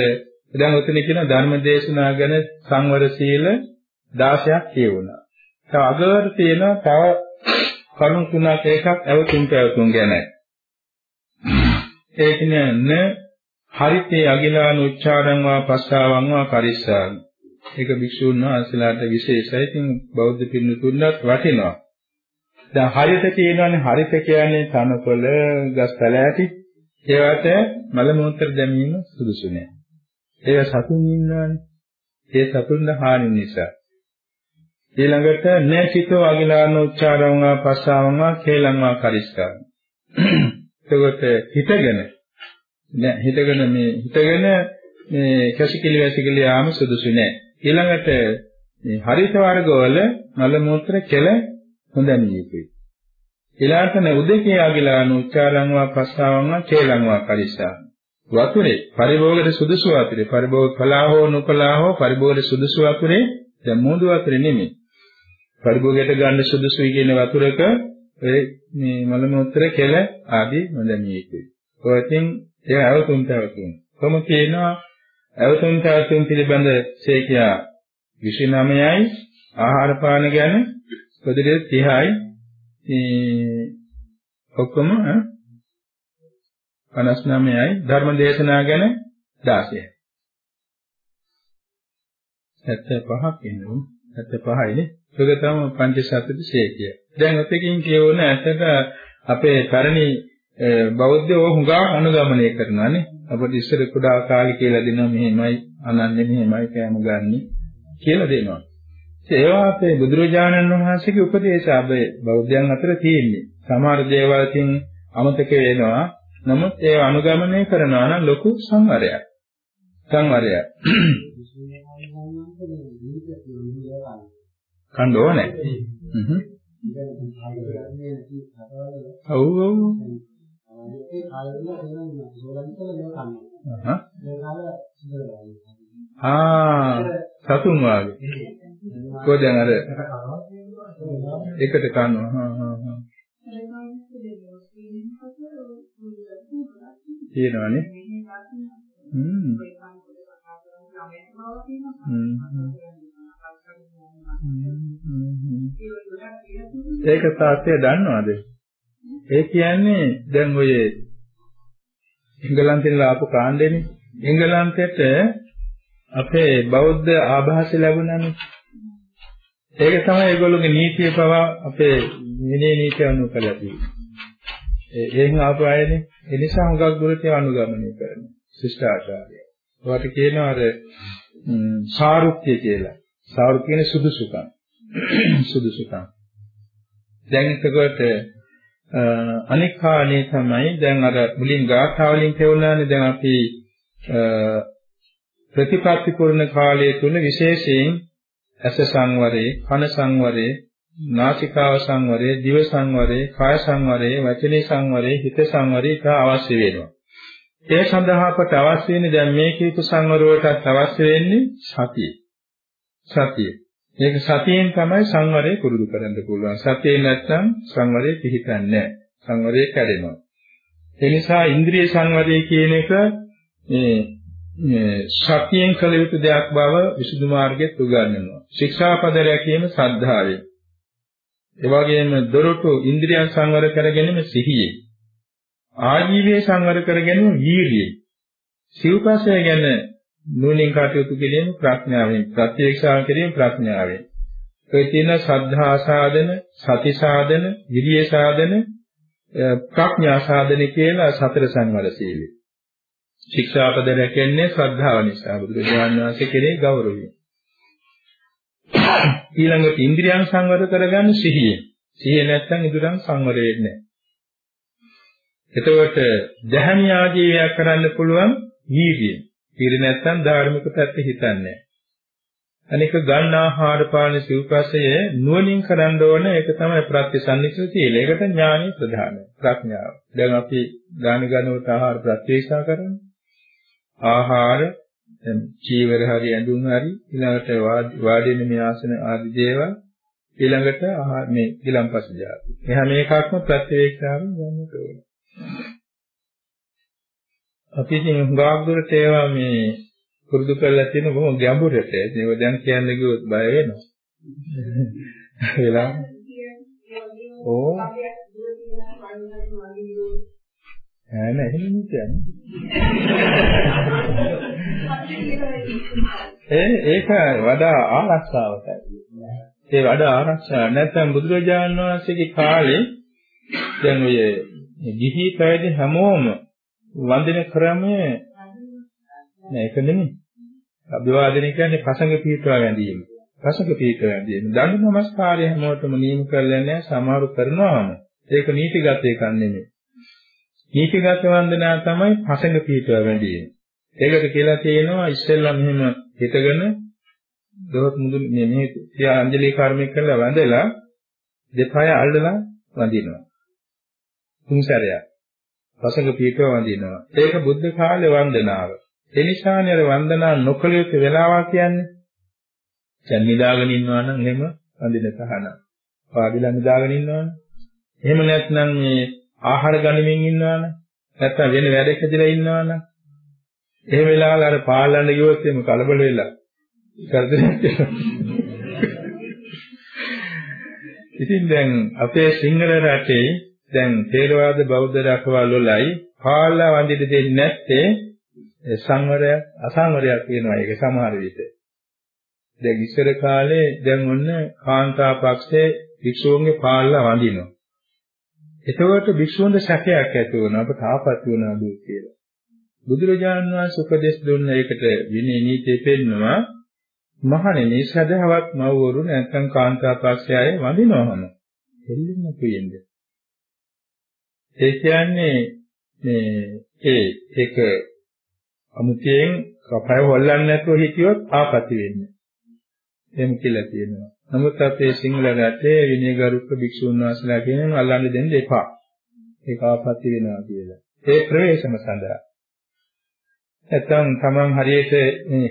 දැන් ඔතන කියන ධර්ම දේශනා ගැන සංවර සීල 16ක් කියවුණා. තව අගවර තියෙනවා තව කරුණු තුනක් එකක් ඇවතුම් පැවතුම් ගැනයි. ඒ කියන්නේ හරිතේ අගිලාන උච්චාරං වා පස්සාවං වා කරිස්සාමි. ඒක භික්ෂුන් වහන්සේලාට විශේෂයි. ඉතින් බෞද්ධ පිරිනුතුන්වත් වටිනවා. දැන් හරිත කියනවනේ හරිත කියන්නේ තනකොළ, ගස් පැලෑටි. ඒවට මල මූත්‍ර දැමීම සුදුසු නෑ. ඒක සතුන් ඉන්නවනේ. ඒ සතුන්ට හානි නිසා. ඊළඟට නේචිතෝ අගිලාන උච්චාරං වා පස්සාවං වා කේලං වා කරිස්සාමි. එතකොට හිතගෙන නෑ හිතගෙන මේ හිතගෙන මේ කැසිකිලි වැසිකිලි යාම සුදුසු නෑ. ඊළඟට මේ හරිත වර්ගවල මල මූත්‍ර කෙල හොඳන්නේ යුතුයි. ඊළාටන උදේකේ ආගිලාන උච්චාරං වා පස්සාවං වා කේලං වා පරිස්සා. වතුරේ පරිභෝගයට සුදුසු වතුරේ පරිභෝග කළා හෝ නොකළා හෝ පරිභෝගයට සුදුසු වතුරේ දැන් මෝදු වතුරේ නෙමෙයි. පරිභෝගයට ගන්න සුදුසුයි කියන වතුරක ඒ මේ මල මූත්‍ර කෙල ආදී නොදැමිය යුතුයි. ඔයකින් ඒ අවතුන් තවතුන්. කොම කියනවා අවතුන් තවතුන් පිළිබඳ සේකියා 29යි ආහාර පාන ගැන පොදුරේ 30යි මේ ඔක්කොම 59යි ධර්ම දේශනා ගැන 16යි. 75ක් ඉන්නවා. 75යිනේ. ඒක තමයි පංචසත්‍ති ශේඛය. දැන් ඔතකින් කියවන ඇත්තට අපේ පැරණි බෞද්ධයෝ හුඟා අනුගමනය කරනවානේ. අපිට ඉස්සර කුඩා කාලේ කියලා දෙනවා මෙහෙමයි අනන්නේ මෙහෙමයි කෑම ගන්න කියලා දෙනවා. ඒවා අපේ බුදුරජාණන් වහන්සේගේ උපදේශ අපේ බෞද්ධයන් අතර තියෙන්නේ. සමහර දේවල් තින් අමතක වෙනවා. නමුත් ඒ අනුගමනය කරනවා නම් ලොකු සංවරයක්. සංවරයක්. කන්න ඕනේ. හ්ම්. ඔව් ඔව්. ආ සතුන් වාගේ. කොහෙන්ද අර එකට කනවා. හා හා හා. තියෙනවනේ. හ්ම්. හ්ම්. ඒක තාත්තේ දන්නවද? ඒ කියන්නේ දැන් ඔය එංගලන්තෙන් ආපු කාණ්ඩෙනේ. එංගලන්තෙට අපේ බෞද්ධ ආభాසය ලැබුණානේ. ඒක තමයි ඒගොල්ලෝගේ නීතිය පවා අපේ විනය නීතිය අනුව කළා තියෙන්නේ. ඒ එහෙන් ආපු අයනේ. ඒ නිසා හුඟක් දුරට අනුගමනය කරනවා. ශිෂ්ටාචාරය. ඒවට කියනවා අර සාරුප්‍ය කියලා. සාරු කියන්නේ සුදුසුකම්. සුදුසුකම්. දැන් එතකොට අනික් කාණේ තමයි දැන් අර මුලින් ගාථා වලින් කියවලානේ දැන් අපි ප්‍රතිපත්ති පුරණ කාලය තුල විශේෂයෙන් ඇස සංවරේ, කන සංවරේ, නාසිකාව සංවරේ, දිව සංවරේ, කාය සංවරේ, වචනේ සංවරේ, හිත සංවරේ ඉතා අවශ්‍ය වෙනවා. ඒ සඳහා අපට අවශ්‍ය වෙන්නේ දැන් මේ කීප සංවර වලටත් අවශ්‍ය වෙන්නේ සතිය. සතිය. මේක සතියෙන් තමයි සංවරය පුරුදු කරන්න පුළුවන්. සතියේ නැත්නම් සංවරය පිහිටන්නේ නැහැ. සංවරය කැඩෙනවා. ඒ නිසා ඉන්ද්‍රිය සංවරය කියන එක මේ මේ සතියෙන් කළ යුතු දෙයක් බව විසුද්ධි මාර්ගයේ උගන්වනවා. ශික්ෂාපද රැකීම සද්ධාවේ. ඒ වගේම දොරටු ඉන්ද්‍රියන් සංවර කර ගැනීම සිහියේ. ආජීවයේ සංවර කර ගැනීම වීරියේ. සිව්පසය ගැන නුවණින් කටයුතු කිරීම ප්‍රඥාවෙන් ප්‍රත්‍යක්ෂා කිරීම ප්‍රඥාවෙන්. ඒ තියෙන ශ්‍රද්ධා සාධන සති සාධන විරිය සාධන ප්‍රඥා සාධන කියලා සතර සංවර සීලය. ශික්ෂාපද රැකෙන්නේ ශ්‍රද්ධාව නිසා. බුදුරජාණන් වහන්සේ කෙරේ ගෞරවය ඊළඟට ඉන්ද්‍රියන් සංවර කරගන්න සිහිය. සිහිය නැත්නම් ඉදurang සංවර වෙන්නේ නැහැ. එතකොට දහමිය ආජීවයක් කරන්න පුළුවන් වීර්යය. පිළි නැත්තම් ධාර්මික පැත්ත හිතන්නේ අනික ගන්න ආහාර පාන සිව්පසය නුවණින් කරන්න ඕන ඒක තමයි ප්‍රත්‍යසන්නිච්ච සීල. ඒකට ඥානෙ ප්‍රධානයි. ප්‍රඥාව. දැන් අපි දාන ගන්නවට ආහාර ප්‍රත්‍යක්ෂා කරන්නේ. ආහාර දැන් චීවර හරි ඇඳුම් හරි ඊළඟට වාඩි වෙන මේ ආසන ආදී දේවල් ඊළඟට ආහාර මේ ඊළම්පස જાති. එහා මේකක්ම ප්‍රත්‍යක්ෂාවෙන් ගන්නට ඕනේ. අපි ඉතින් හුඟක් දුරට ඒවා මේ පුරුදු කරලා තියෙන බොහොම ගැඹුරට ඒක දැන් කියන්න ගියොත් බය වෙනවා. වෙලා ඕ ඈ නෑ එහෙම කියන්නේ. ඒ ඒක වඩා ආරක්ෂාවටයි. ඒ වඩා ආරක්ෂාව නැත්නම් බුදුරජාණන් වහන්සේගේ කාලේ දැන් ඔය ගිහි පැවිදි හැමෝම වන්දන ක්‍රමය නෑ ඒක නෙමෙයි. අභිවාදනය කියන්නේ පසඟ පීඨවා වැඳීම. පසඟ පීඨව වැඳීම. දඬු නමස්කාරය හැමෝටම නියම කරලා නැහැ සමහරු කරනවාම. ඒක නීතිගත එකක් නෙමෙයි. නීතිගත වන්දනා තමයි පසඟ පීඨව වැඩිම. ඒකට කියලා තියෙනවා ඉස්සෙල්ලා මෙහෙම හිතගෙන දොහොත් මුදු මේ මෙහි තියා අංජලි කර්මයක් කරලා වඳලා දෙපය අල්ලලා වඳිනවා. තුන් සැරයක්. පසඟ පීඨව වඳිනවා. ඒක බුද්ධ කාලේ වන්දනාව. ඒ නිසානේ අර වන්දනා නොකළ යුතු වෙලාවක් කියන්නේ. දැන් නිදාගෙන ඉන්නවා නම් එහෙම වඳින තහනම්. වාඩිලා නිදාගෙන ඉන්නවනේ. එහෙම නැත්නම් මේ ආහාර ගනිමින් ඉන්නවනේ. නැත්නම් වෙන වැඩකදලා ඉන්නවනේ. එහෙම වෙලාවල අර පාලන්න ගියොත් එimhe කලබල වෙලා කරදරයක් ඉතින් දැන් අපේ සිංහල රටේ දැන් තේරවාද බෞද්ධ රටවල් වලයි පාලලා වඳින්න දෙන්නේ නැත්තේ සංවරය අසංවරයක් වෙනවා ඒක සමහර විට. දැන් ඉස්සර කාලේ දැන් ඔන්න කාන්තා පක්ෂයේ භික්ෂුවන්ගේ පාලලා වඳිනවා. එතකොට භික්ෂුවන්ට සැකයක් ඇති වුණා අපට ආපත් වුණා දුක් කියලා. බුදුරජාණන් වහන්සේ උපදෙස් දුන්න එකට විනය නීතිය පෙන්නවා මහණෙනි සදහවත් මව්වරු නැත්නම් කාන්තා පක්ෂය අය වඳිනවම දෙල්ලෙන්න කියන්නේ. ඒ කියන්නේ මේ ඒ ඒක අමුතියෙන් කපය හොල්ලන්නේ නැතුව හිටියොත් ආපති වෙන්නේ. එහෙම කියලා තියෙනවා. නමුත් අපේ සිංහල රටේ විනයගරුක භික්ෂුන් වහන්සේලා කියනවා අල්ලන්න දෙන්න එපා. ඒක ආපති වෙනවා කියලා. ඒ ප්‍රවේශම සඳහා. නැත්තම් Taman හරියට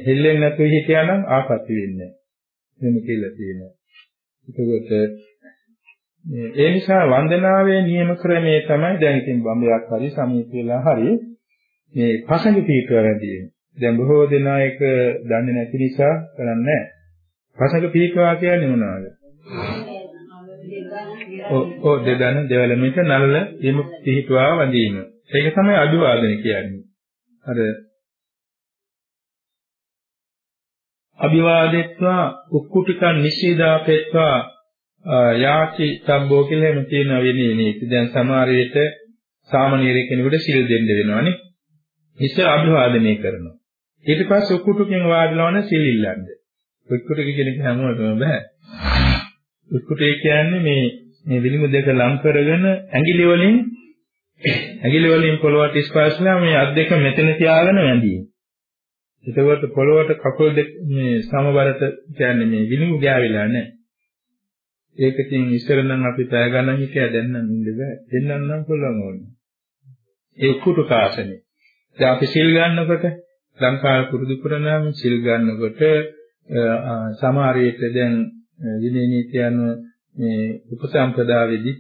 හෙල්ලෙන්නේ නැතුව හිටියා නම් ආපති වෙන්නේ නැහැ. එහෙම කියලා තියෙනවා. ඒකකොට ඒ නිසා වන්දනාවේ නියම ක්‍රමයේ තමයි දැන් ඉතින් බම්බයක් හරි සමීප වෙලා හරි මේ පසඟ පීඨව වැඩි දැන් බොහෝ දෙනා ඒක දන්නේ නැති නිසා කරන්නේ නැහැ. පසඟ පීඨවා කියන්නේ මොනවද? ඔව් ඔව් දෙදන දෙවලමිට නල්ල හිම පිහිටුවා වඳීම. ඒක තමයි අදුවාදන කියන්නේ. අර අභිවාදෙත්වා උක්කුටිකන් නිසීදාපෙත්වා යාචි සම්බෝ කියලා එහෙම තියෙන වෙන්නේ නේද? දැන් සමහර විට සාමාන්‍ය කෙනෙකුට සිල් දෙන්න වෙනවනේ. ඉස්සර අභිවාදනය කරනවා. ඊට පස්සේ උක්කුටුකින් වාඩිලවන සිල් ඉල්ලන්නේ. උක්කුටු කියන එක හැමෝටම බෑ. උක්කුටේ කියන්නේ මේ මේ විලිමු දෙක ලං කරගෙන ඇඟිලි වලින් ඇඟිලි වලින් පොළවට ස්පර්ශලා මේ අත් දෙක මෙතන තියාගෙන වැඳීම. එතකොට පොළවට කකුල් දෙක මේ සමබරට කියන්නේ මේ විලිමු ගෑවිලා නැහැ. ඒක තින් ඉස්සර නම් අපි පැය ගණන් හිටියා දැන් නම් ඉන්න බෑ. දෙන්නම් නම් පුළුවන් ඕනේ. ඒ උක්කුටු කාසනේ. දැන් අපි සිල් ගන්නකොට ලංකාවේ පුරුදු කරනාම සිල් ගන්නකොට සමහර විට දැන් විනය නීතියන මේ උපසම්පදාවේදී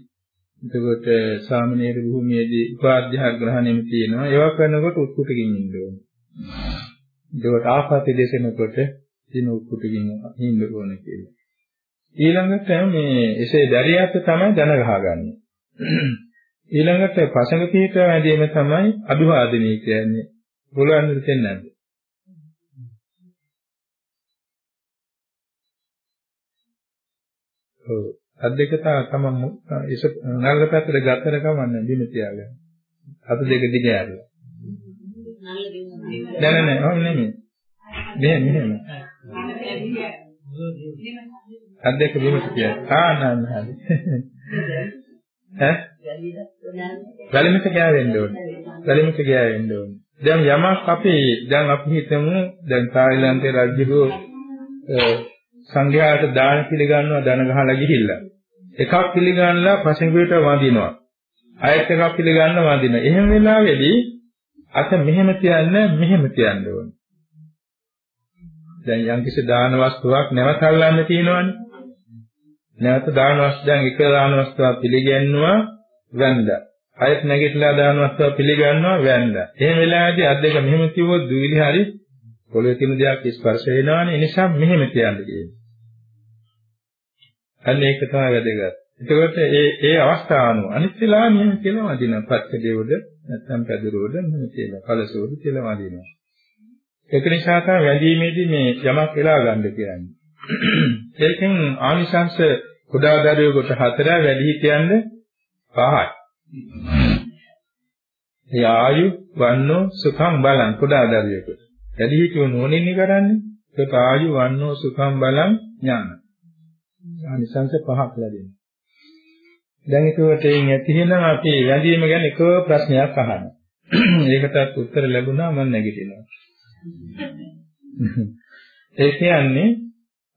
එතකොට සාමනීර භූමියේදී උපාධ්‍යාය ග්‍රහණයෙම තියෙනවා ඒවා කරනකොට උත්කුටකින් ඉන්න ඕනේ. ඒකට ආපති දෙසෙනකොට දින උත්කුටකින් ඉන්න ඕනේ කියලා. ඊළඟට මේ එසේ බැරියත් තමයි දැන ගහගන්නේ. ඊළඟට පසඟ පිහිට වැදීම තමයි අභිවාදනය කියන්නේ. පුළුවන් දෙයක් නැද්ද? ඔව්. අත් දෙක තමයි ඉස නල්ල පැත්තට ගත්තර කමන්නේ බිම තියාගන්න. අත දෙක දිග ඇරලා. නෑ නෑ නෑ ඔහොම නෙමෙයි. මෙහෙම මෙහෙම. අත් දෙක බිමට තියා. ආ නෑ නෑ. ඈ? වැලිමිට ගෑවෙන්න ඕනේ. වැලිමිට ගෑවෙන්න ඕනේ. දැන් යමක් අපි දැන් අපි හිතමු දැන් තායිලන්තයේ රජුගේ සංඝයාට දාන පිළිගන්නවා දන ගහලා ගිහිල්ලා. එකක් පිළිගන්නලා පසෙන් පිට වඳිනවා. අයත් එකක් පිළිගන්න වඳිනවා. එහෙම වෙලාවෙදී අත මෙහෙම තියන්න මෙහෙම තියන්න ඕනේ. දැන් යම්කිසි දාන වස්තුවක් නැවත අල්ලන්න තියෙනවනේ. නැවත දාන වස්තු දැන් එක දාන වස්තුවක් පිළිගන්නවා වැන්දා. අයත් නැගිටලා දාන වස්තුව පිළිගන්නවා වැන්දා. එහෙම වෙලාවේදී අත් දෙක මෙහෙම කිව්වොත් දුවිලි හරි පොළවේ තියෙන දෙයක් ස්පර්ශ වෙනවනේ. ඒ නිසා මෙහෙම කියන්න කියනවා. අන්න ඒක තමයි වැදගත්. එතකොට ඒ ඒ අවස්ථාව අනුව අනිත් වෙලාව මෙහෙම කියලා වදිනවා. පත්කඩේවද නැත්නම් පැදුරවද මෙහෙම කියලා. කලසෝද කියලා වදිනවා. ඒක නිසා තමයි වැදීමේදී මේ යමක් වෙලා ගන්න කියන්නේ. ඒකෙන් ආනිසංශ කුඩා දරුවෙකුට හතර වැඩි හිටියන්ද පහයි. ඒ ආයු වන්නෝ සුඛං බලං කුඩා දරුවෙකුට. වැඩි හිටියෝ නෝනින්නේ කරන්නේ. ඒක ආයු වන්නෝ සුඛං බලං ඥාන. ආනිසංස පහක් ලැබෙනවා. දැන් ඒකට එයින් ඇති වෙනවා අපි වැඳීම ගැන එක ප්‍රශ්නයක් අහන්න. ඒකටත් උත්තර ලැබුණා මම නැගිටිනවා. ඒ කියන්නේ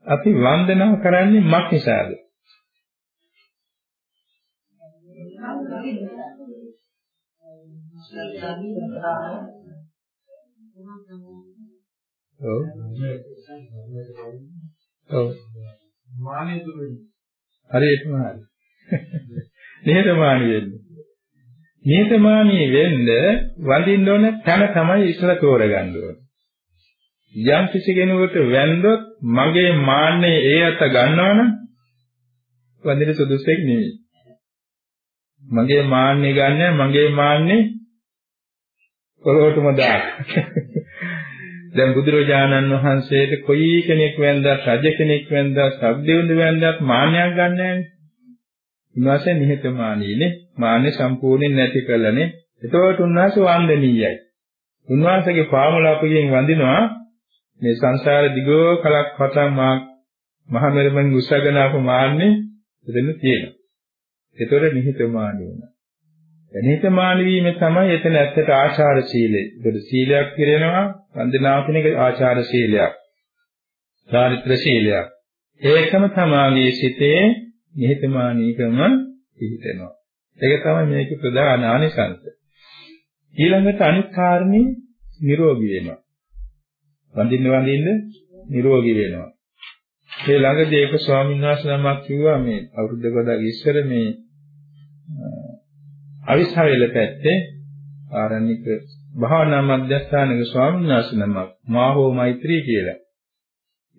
අපි වන්දනා කරන්නේ මක් නිසාද? ඔව්. ඔව්. මානෙ දුන්නේ. හරියටම හරි. නිහතමානී වෙන්න. නිහතමානී වෙන්න වඳින්න ඕන තැන තමයි ඉස්සර තෝරගන්න ඕන. යම් කිසි කෙනෙකුට වැන්දොත් මගේ මාන්නේ ඒ අත ගන්නවනම් වඳින සුදුසෙක් නෙවෙයි. මගේ මාන්නේ ගන්න මගේ මාන්නේ පොළොවටම දාන්න. දැන් බුදුරජාණන් වහන්සේට කොයි කෙනෙක් වැන්දත් රජ කෙනෙක් වැන්දත් සබ්දෙවුඳ වැන්දත් මාන්නයක් ගන්න නැහැ. උන්වහන්සේ නිහතමානීනේ මාන්නේ සම්පූර්ණයෙන් නැති කළනේ. එතකොට උන්වහන්සේ වන්දනීයයි. උන්වහන්සේගේ පාමුලාපකින් වඳිනවා මේ සංසාර දිගෝ කලක් පතන් මා මහමෙරමන් උසගෙන ආපු මාන්නේ එතන තියෙනවා. ඒතොර නිහිතමානී වෙනවා. නිහිතමානී වීම තමයි එතන ඇත්තට ආචාර සීලය. ඒතර සීලයක් කියනවා වන්දනාව කියන එක ආචාර සීලයක්. චාරිත්‍ර සීලයක්. ඒකම තමාගේ සිතේ නිහතමානීකම පිහිටෙනවා. ඒක තමයි මේකේ ප්‍රධාන ආනිසංස. ඊළඟට අනිත් කාරණේ නිරෝගී වෙනවා. වඳින්න වඳින්න නිරෝගී වෙනවා. ඒ ළඟදී ඒක ස්වාමීන් වහන්සේ නමක් කිව්වා මේ අවුරුද්ද ගොඩක් ඉස්සර මේ අවිස්සාවේල පැත්තේ ආරණ්‍යක භාවනා මධ්‍යස්ථානක ස්වාමීන් වහන්සේ නමක් මාහෝ මෛත්‍රී කියලා.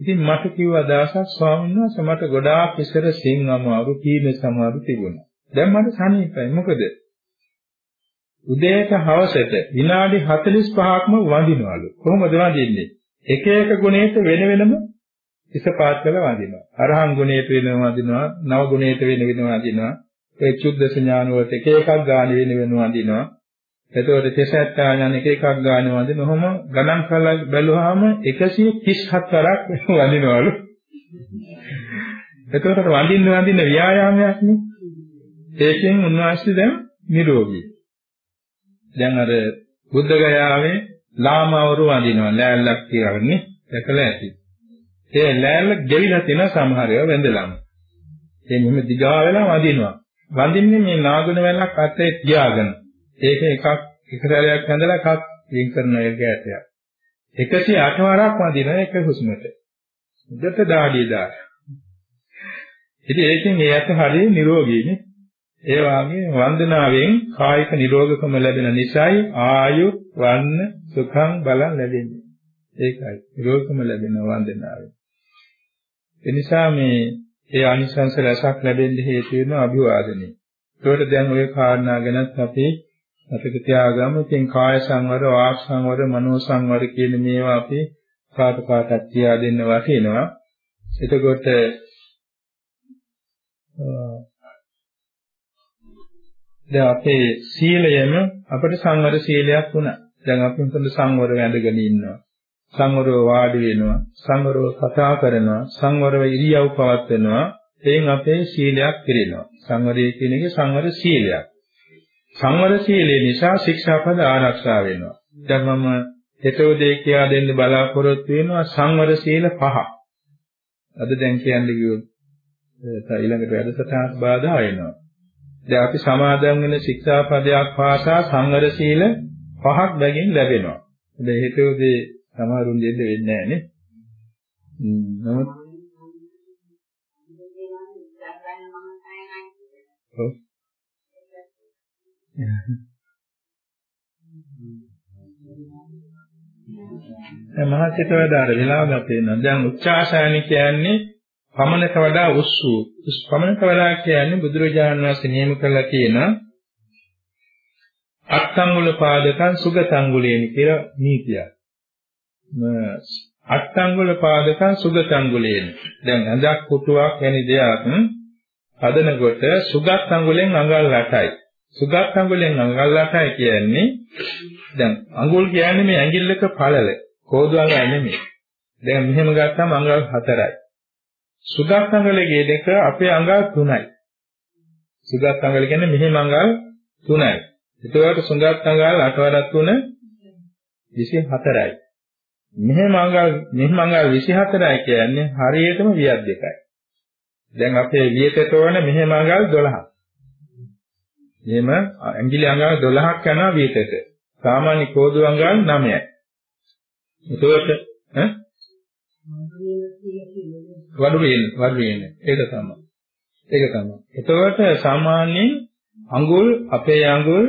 ඉතින් මට කිව්වා දවසක් ස්වාමීන් වහන්සේ මට ගොඩාක් ඉස්සර සිං අමාරු කීන සමාරු තිබුණා. දැන් මට සනීපයි. මොකද? උදේට හවසට විනාඩි 45ක්ම වඳිනවලු. කොහොමද වඳින්නේ? එක එක ගුණයට වෙන වෙනම ඉසපාත් කරලා වඳිනවා. අරහන් ගුණයට වෙනම වඳිනවා, නව ගුණයට වෙන වෙනම වඳිනවා. ඒ චුද්දස ඥාන වලට එක එකක් ගාන වෙන වෙනම වඳිනවා. එතකොට තෙසත්තා ඥාන එක එකක් ගාන වඳින ඔහොම ගණන් කරලා බැලුවාම 137 වරක් වඳිනවලු. එතකොට වඳින්න වඳින්න ව්‍යායාමයක් නේ. ඒකෙන් උන්වහන්සේ දැන් නිරෝගී. දැන් අර බුද්ධ ගයාවේ ලාමවරු වඳිනවා ලෑල්ලක් තියාගන්නේ දැකලා ඇති. ඒ ලෑල්ල ගෙවිලා තියෙන සමහර ඒවා වැඳලාම. ඒ මෙහෙම දිගා වෙලා වඳිනවා. වඳින්නේ මේ නාගුණ වැලක් අතේ තියාගෙන. ඒක එකක් එක සැරයක් වැඳලා එකක් වින් කරන එක ඇටයක්. 108 වරක් වඳිනවා එක හුස්මට. උදට දාඩිය දාන. ඉතින් ඒකෙන් ඒ අත හරිය නිරෝගීනේ. ඒ වාගේ වන්දනාවෙන් කායික නිරෝගකම ලැබෙන නිසායි ආයු වන්න සුඛං බලං ලැබෙන්නේ. ඒකයි නිරෝගකම ලැබෙන වන්දනාවෙන්. ඒ නිසා මේ ඒ ආනිසංස රසක් ලැබෙන්න හේතු වෙන අභිවාදනය. ඒකට දැන් ওই කාරණා ගැනත් අපි අපිට තියාගමු. ඉතින් කාය සංවර, වාක් සංවර, මනෝ සංවර කියන මේවා අපි කාට කාටත් තියා දෙන්න වටිනවා. එතකොට දැන් අපේ සීලයම අපිට සංවර සීලයක් වුණා. දැන් අපි මොකද සංවර වැඳගෙන ඉන්නවා. සංවරව වාඩි වෙනවා. සංවරව කතා කරනවා. සංවරව ඉරියව් පවත්වනවා. එයින් අපේ සීලයක් පිරෙනවා. සංවරය කියන එක සංවර සීලයක්. සංවර සීලය නිසා ශික්ෂාපද ආරක්ෂා වෙනවා. දැන් මම හෙටෝදේ කියා දෙන්න බලාපොරොත්තු වෙනවා සංවර සීල පහ. අද දැන් කියන්නේ කිව්වොත් ඊළඟට වැඩසටහනට බාධා වෙනවා. දැන් අපි සමාදන් වෙන ශික්ෂාපදයක් පාසා සංවර සීල පහක් බැගින් ලැබෙනවා. දැන් හිතුවේදී සමහරුන් දෙන්න වෙන්නේ නැහැ නේ. නමුත් ඔව්. දැන් මහත්යට වඩා අර වෙලාව ගත වෙනවා. දැන් උච්චාසයන කියන්නේ පමණක වඩා උස්සු. පමණක වඩා කියන්නේ බුදුරජාණන් වහන්සේ නියම කළා කියන අත්තංගුල පාදකං සුගතංගුලේන කියලා නීතියක්. අත්තංගුල පාදකං සුගතංගුලේන. දැන් ඇඳක් කුටුවක් වැනි දෙයක් හදනකොට සුගත් අඟුලෙන් අඟල් 8යි. සුගත් අඟුලෙන් අඟල් 8යි කියන්නේ දැන් අඟුල් කියන්නේ මේ ඇඟිල්ලක පළල. කෝදු අඟල් නෙමෙයි. දැන් මෙහෙම ගත්තම අඟල් 4යි. සුගත් අඟලගේ දෙක අපේ අඟල් 3යි. සුගත් අඟල් කියන්නේ මෙහි මඟල් 3යි. එතකොට සුගත් අඟල් 8 වරක් 3 24යි. මෙහි මඟල් මෙහි මඟල් 24යි කියන්නේ හරියටම වියක් දෙකයි. දැන් අපේ වියතට ඕන මෙහි මඟල් 12ක්. එහෙම ඇඟිලි අඟල් 12ක් යනවා වියතට. සාමාන්‍ය කෝදු අඟල් 9යි. එතකොට ඈ වඩු වේන වඩු වේන ඒක තමයි. ඒක තමයි. එතකොට සාමාන්‍යයෙන් අඟුල් අපේ අඟුල්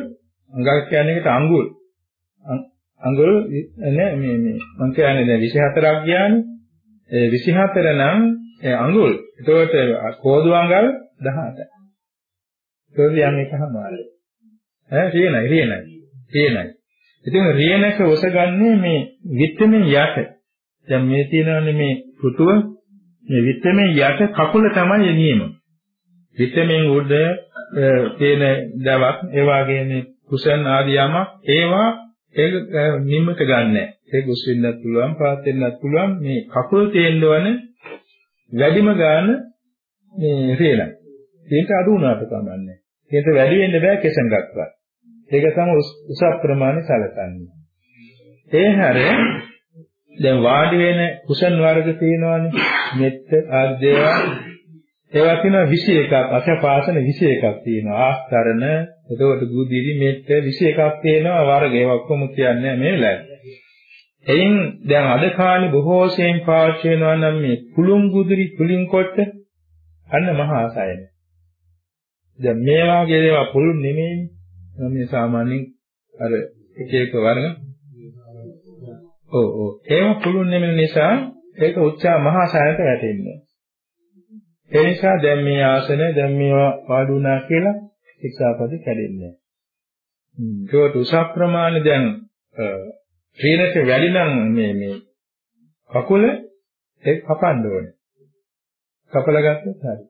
අඟල් කියන්නේ එකට අඟුල්. අඟුල් නේ මේ මේ මම කියන්නේ දැන් 24ක් ගියානේ. ඒ 24 නම් අඟුල්. එතකොට කෝදු අඟල් 18යි. ඒකෝද යම් එකමාරයි. ඈ රියනයි රියනයි. රියනයි. ඉතින් රියනක ඔසගන්නේ මේ විත්තමෙන් යට. දැන් මේ තියෙනවානේ මේ පුතුව මේ විත්තමෙන් යට කකුල තමයි නියම. විත්තමෙන් උඩ තියෙන දවක් ඒ වගේම කුසන් ආදී යමක් ඒවා ඒක නිම්මට ගන්නෑ. ඒක උස් වෙන්නත් පුළුවන් පාත් වෙන්නත් පුළුවන් මේ කකුල් තේන්නවන වැඩිම ගන්න මේ රියනයි. ඒක අඩු වුණාට කමන්නේ. ඒක වැඩි වෙන්න බෑ කෙසඟක්වත්. ඒක තමයි උස ප්‍රමාණය සැලකන්නේ. ඒ හැර දැන් වාඩි වෙන කුසන් වර්ග තියෙනවානේ. මෙත්ත ආර්දේවා ඒවා තියෙනවා 21ක් අසපාසන 21ක් තියෙනවා. ආස්තරණ එතකොට ගුදිරි මෙත්ත 21ක් තියෙනවා වර්ග. ඒවා ඔක්කොම කියන්නේ මේ වෙලාවේ. එයින් දැන් අද කාලේ බොහෝ සෙයින් පාවිච්චි වෙනවා නම් මේ කුළුම් ගුදිරි කුලින් කොට අන්න මහා සයන. දැන් මේ වාගේ දේවල් පුළුල් නෙමෙයි. මේ සාමාන්‍යයෙන් අර එක එක වර්ග. ඔව් ඔව්. ඒව පුළුල් නෙමෙයි නිසා ඒක උච්චා මහා සායයට වැටෙන්නේ. ඒ නිසා දැන් මේ ආසන දැන් මේවා වාඩුණා කියලා ශික්ෂාපද කැඩෙන්නේ. හ්ම්. ඒකට උස ප්‍රමාණය දැන් ත්‍රිනක වැඩි නම් මේ මේ කකුල ඒක කපන්න ඕනේ. කපලා ගත්තොත් හරි.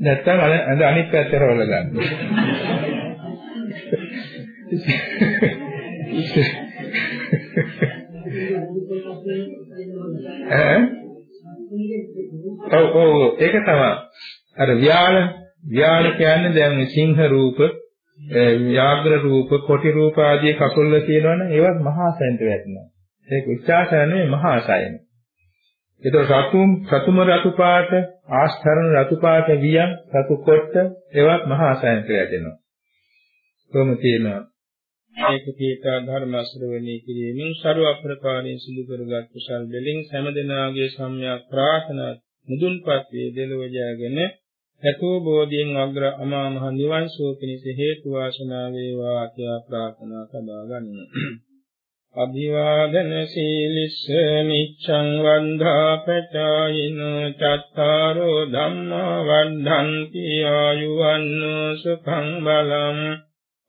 නැත්තම් අර අනිත් පැත්තට රවල ගන්න. ඈ? ඔව් ඔව් ඒක තමයි. අර ව්‍යාල ව්‍යාල කියන්නේ දැන් සිංහ රූප, ව්‍යාග්‍ර රූප, කොටි රූප ආදී කකුල්ල කියනවනේ ඒවත් මහා සයන්ට වැටෙනවා. ඒක උච්චාසයනේ මහා සයන. ඒක රතුම් රතුම රතු පාට ආස්තරණ රතු පාට වියන් රතු කොට්ට ඒවත් මහා සයන්ට වැටෙනවා. කොහොම තියෙනවා ඒක කීතා ධර්ම ශ්‍රවණී කිරීමෙන් ਸਰව අප්‍රකාරයෙන් සිදු කරගත් කුසල් දෙලින් හැමදෙනාගේ සම්‍යක් ප්‍රාර්ථනා මුදුන්පත් වේ දෙලොව ජයගෙන යතෝ බෝධියෙන් අග්‍ර අමා මහ නිවන් සුව පිණිස හේතු වාසනා වේවා කියලා ප්‍රාර්ථනා සබා ගන්න. අභිවාදන සීලිස්ස නිච්ඡං වන්දා පචායින චත්තාරෝ ධම්මා වද්ධන්ති ආයුවන්නෝ සුඛං බලං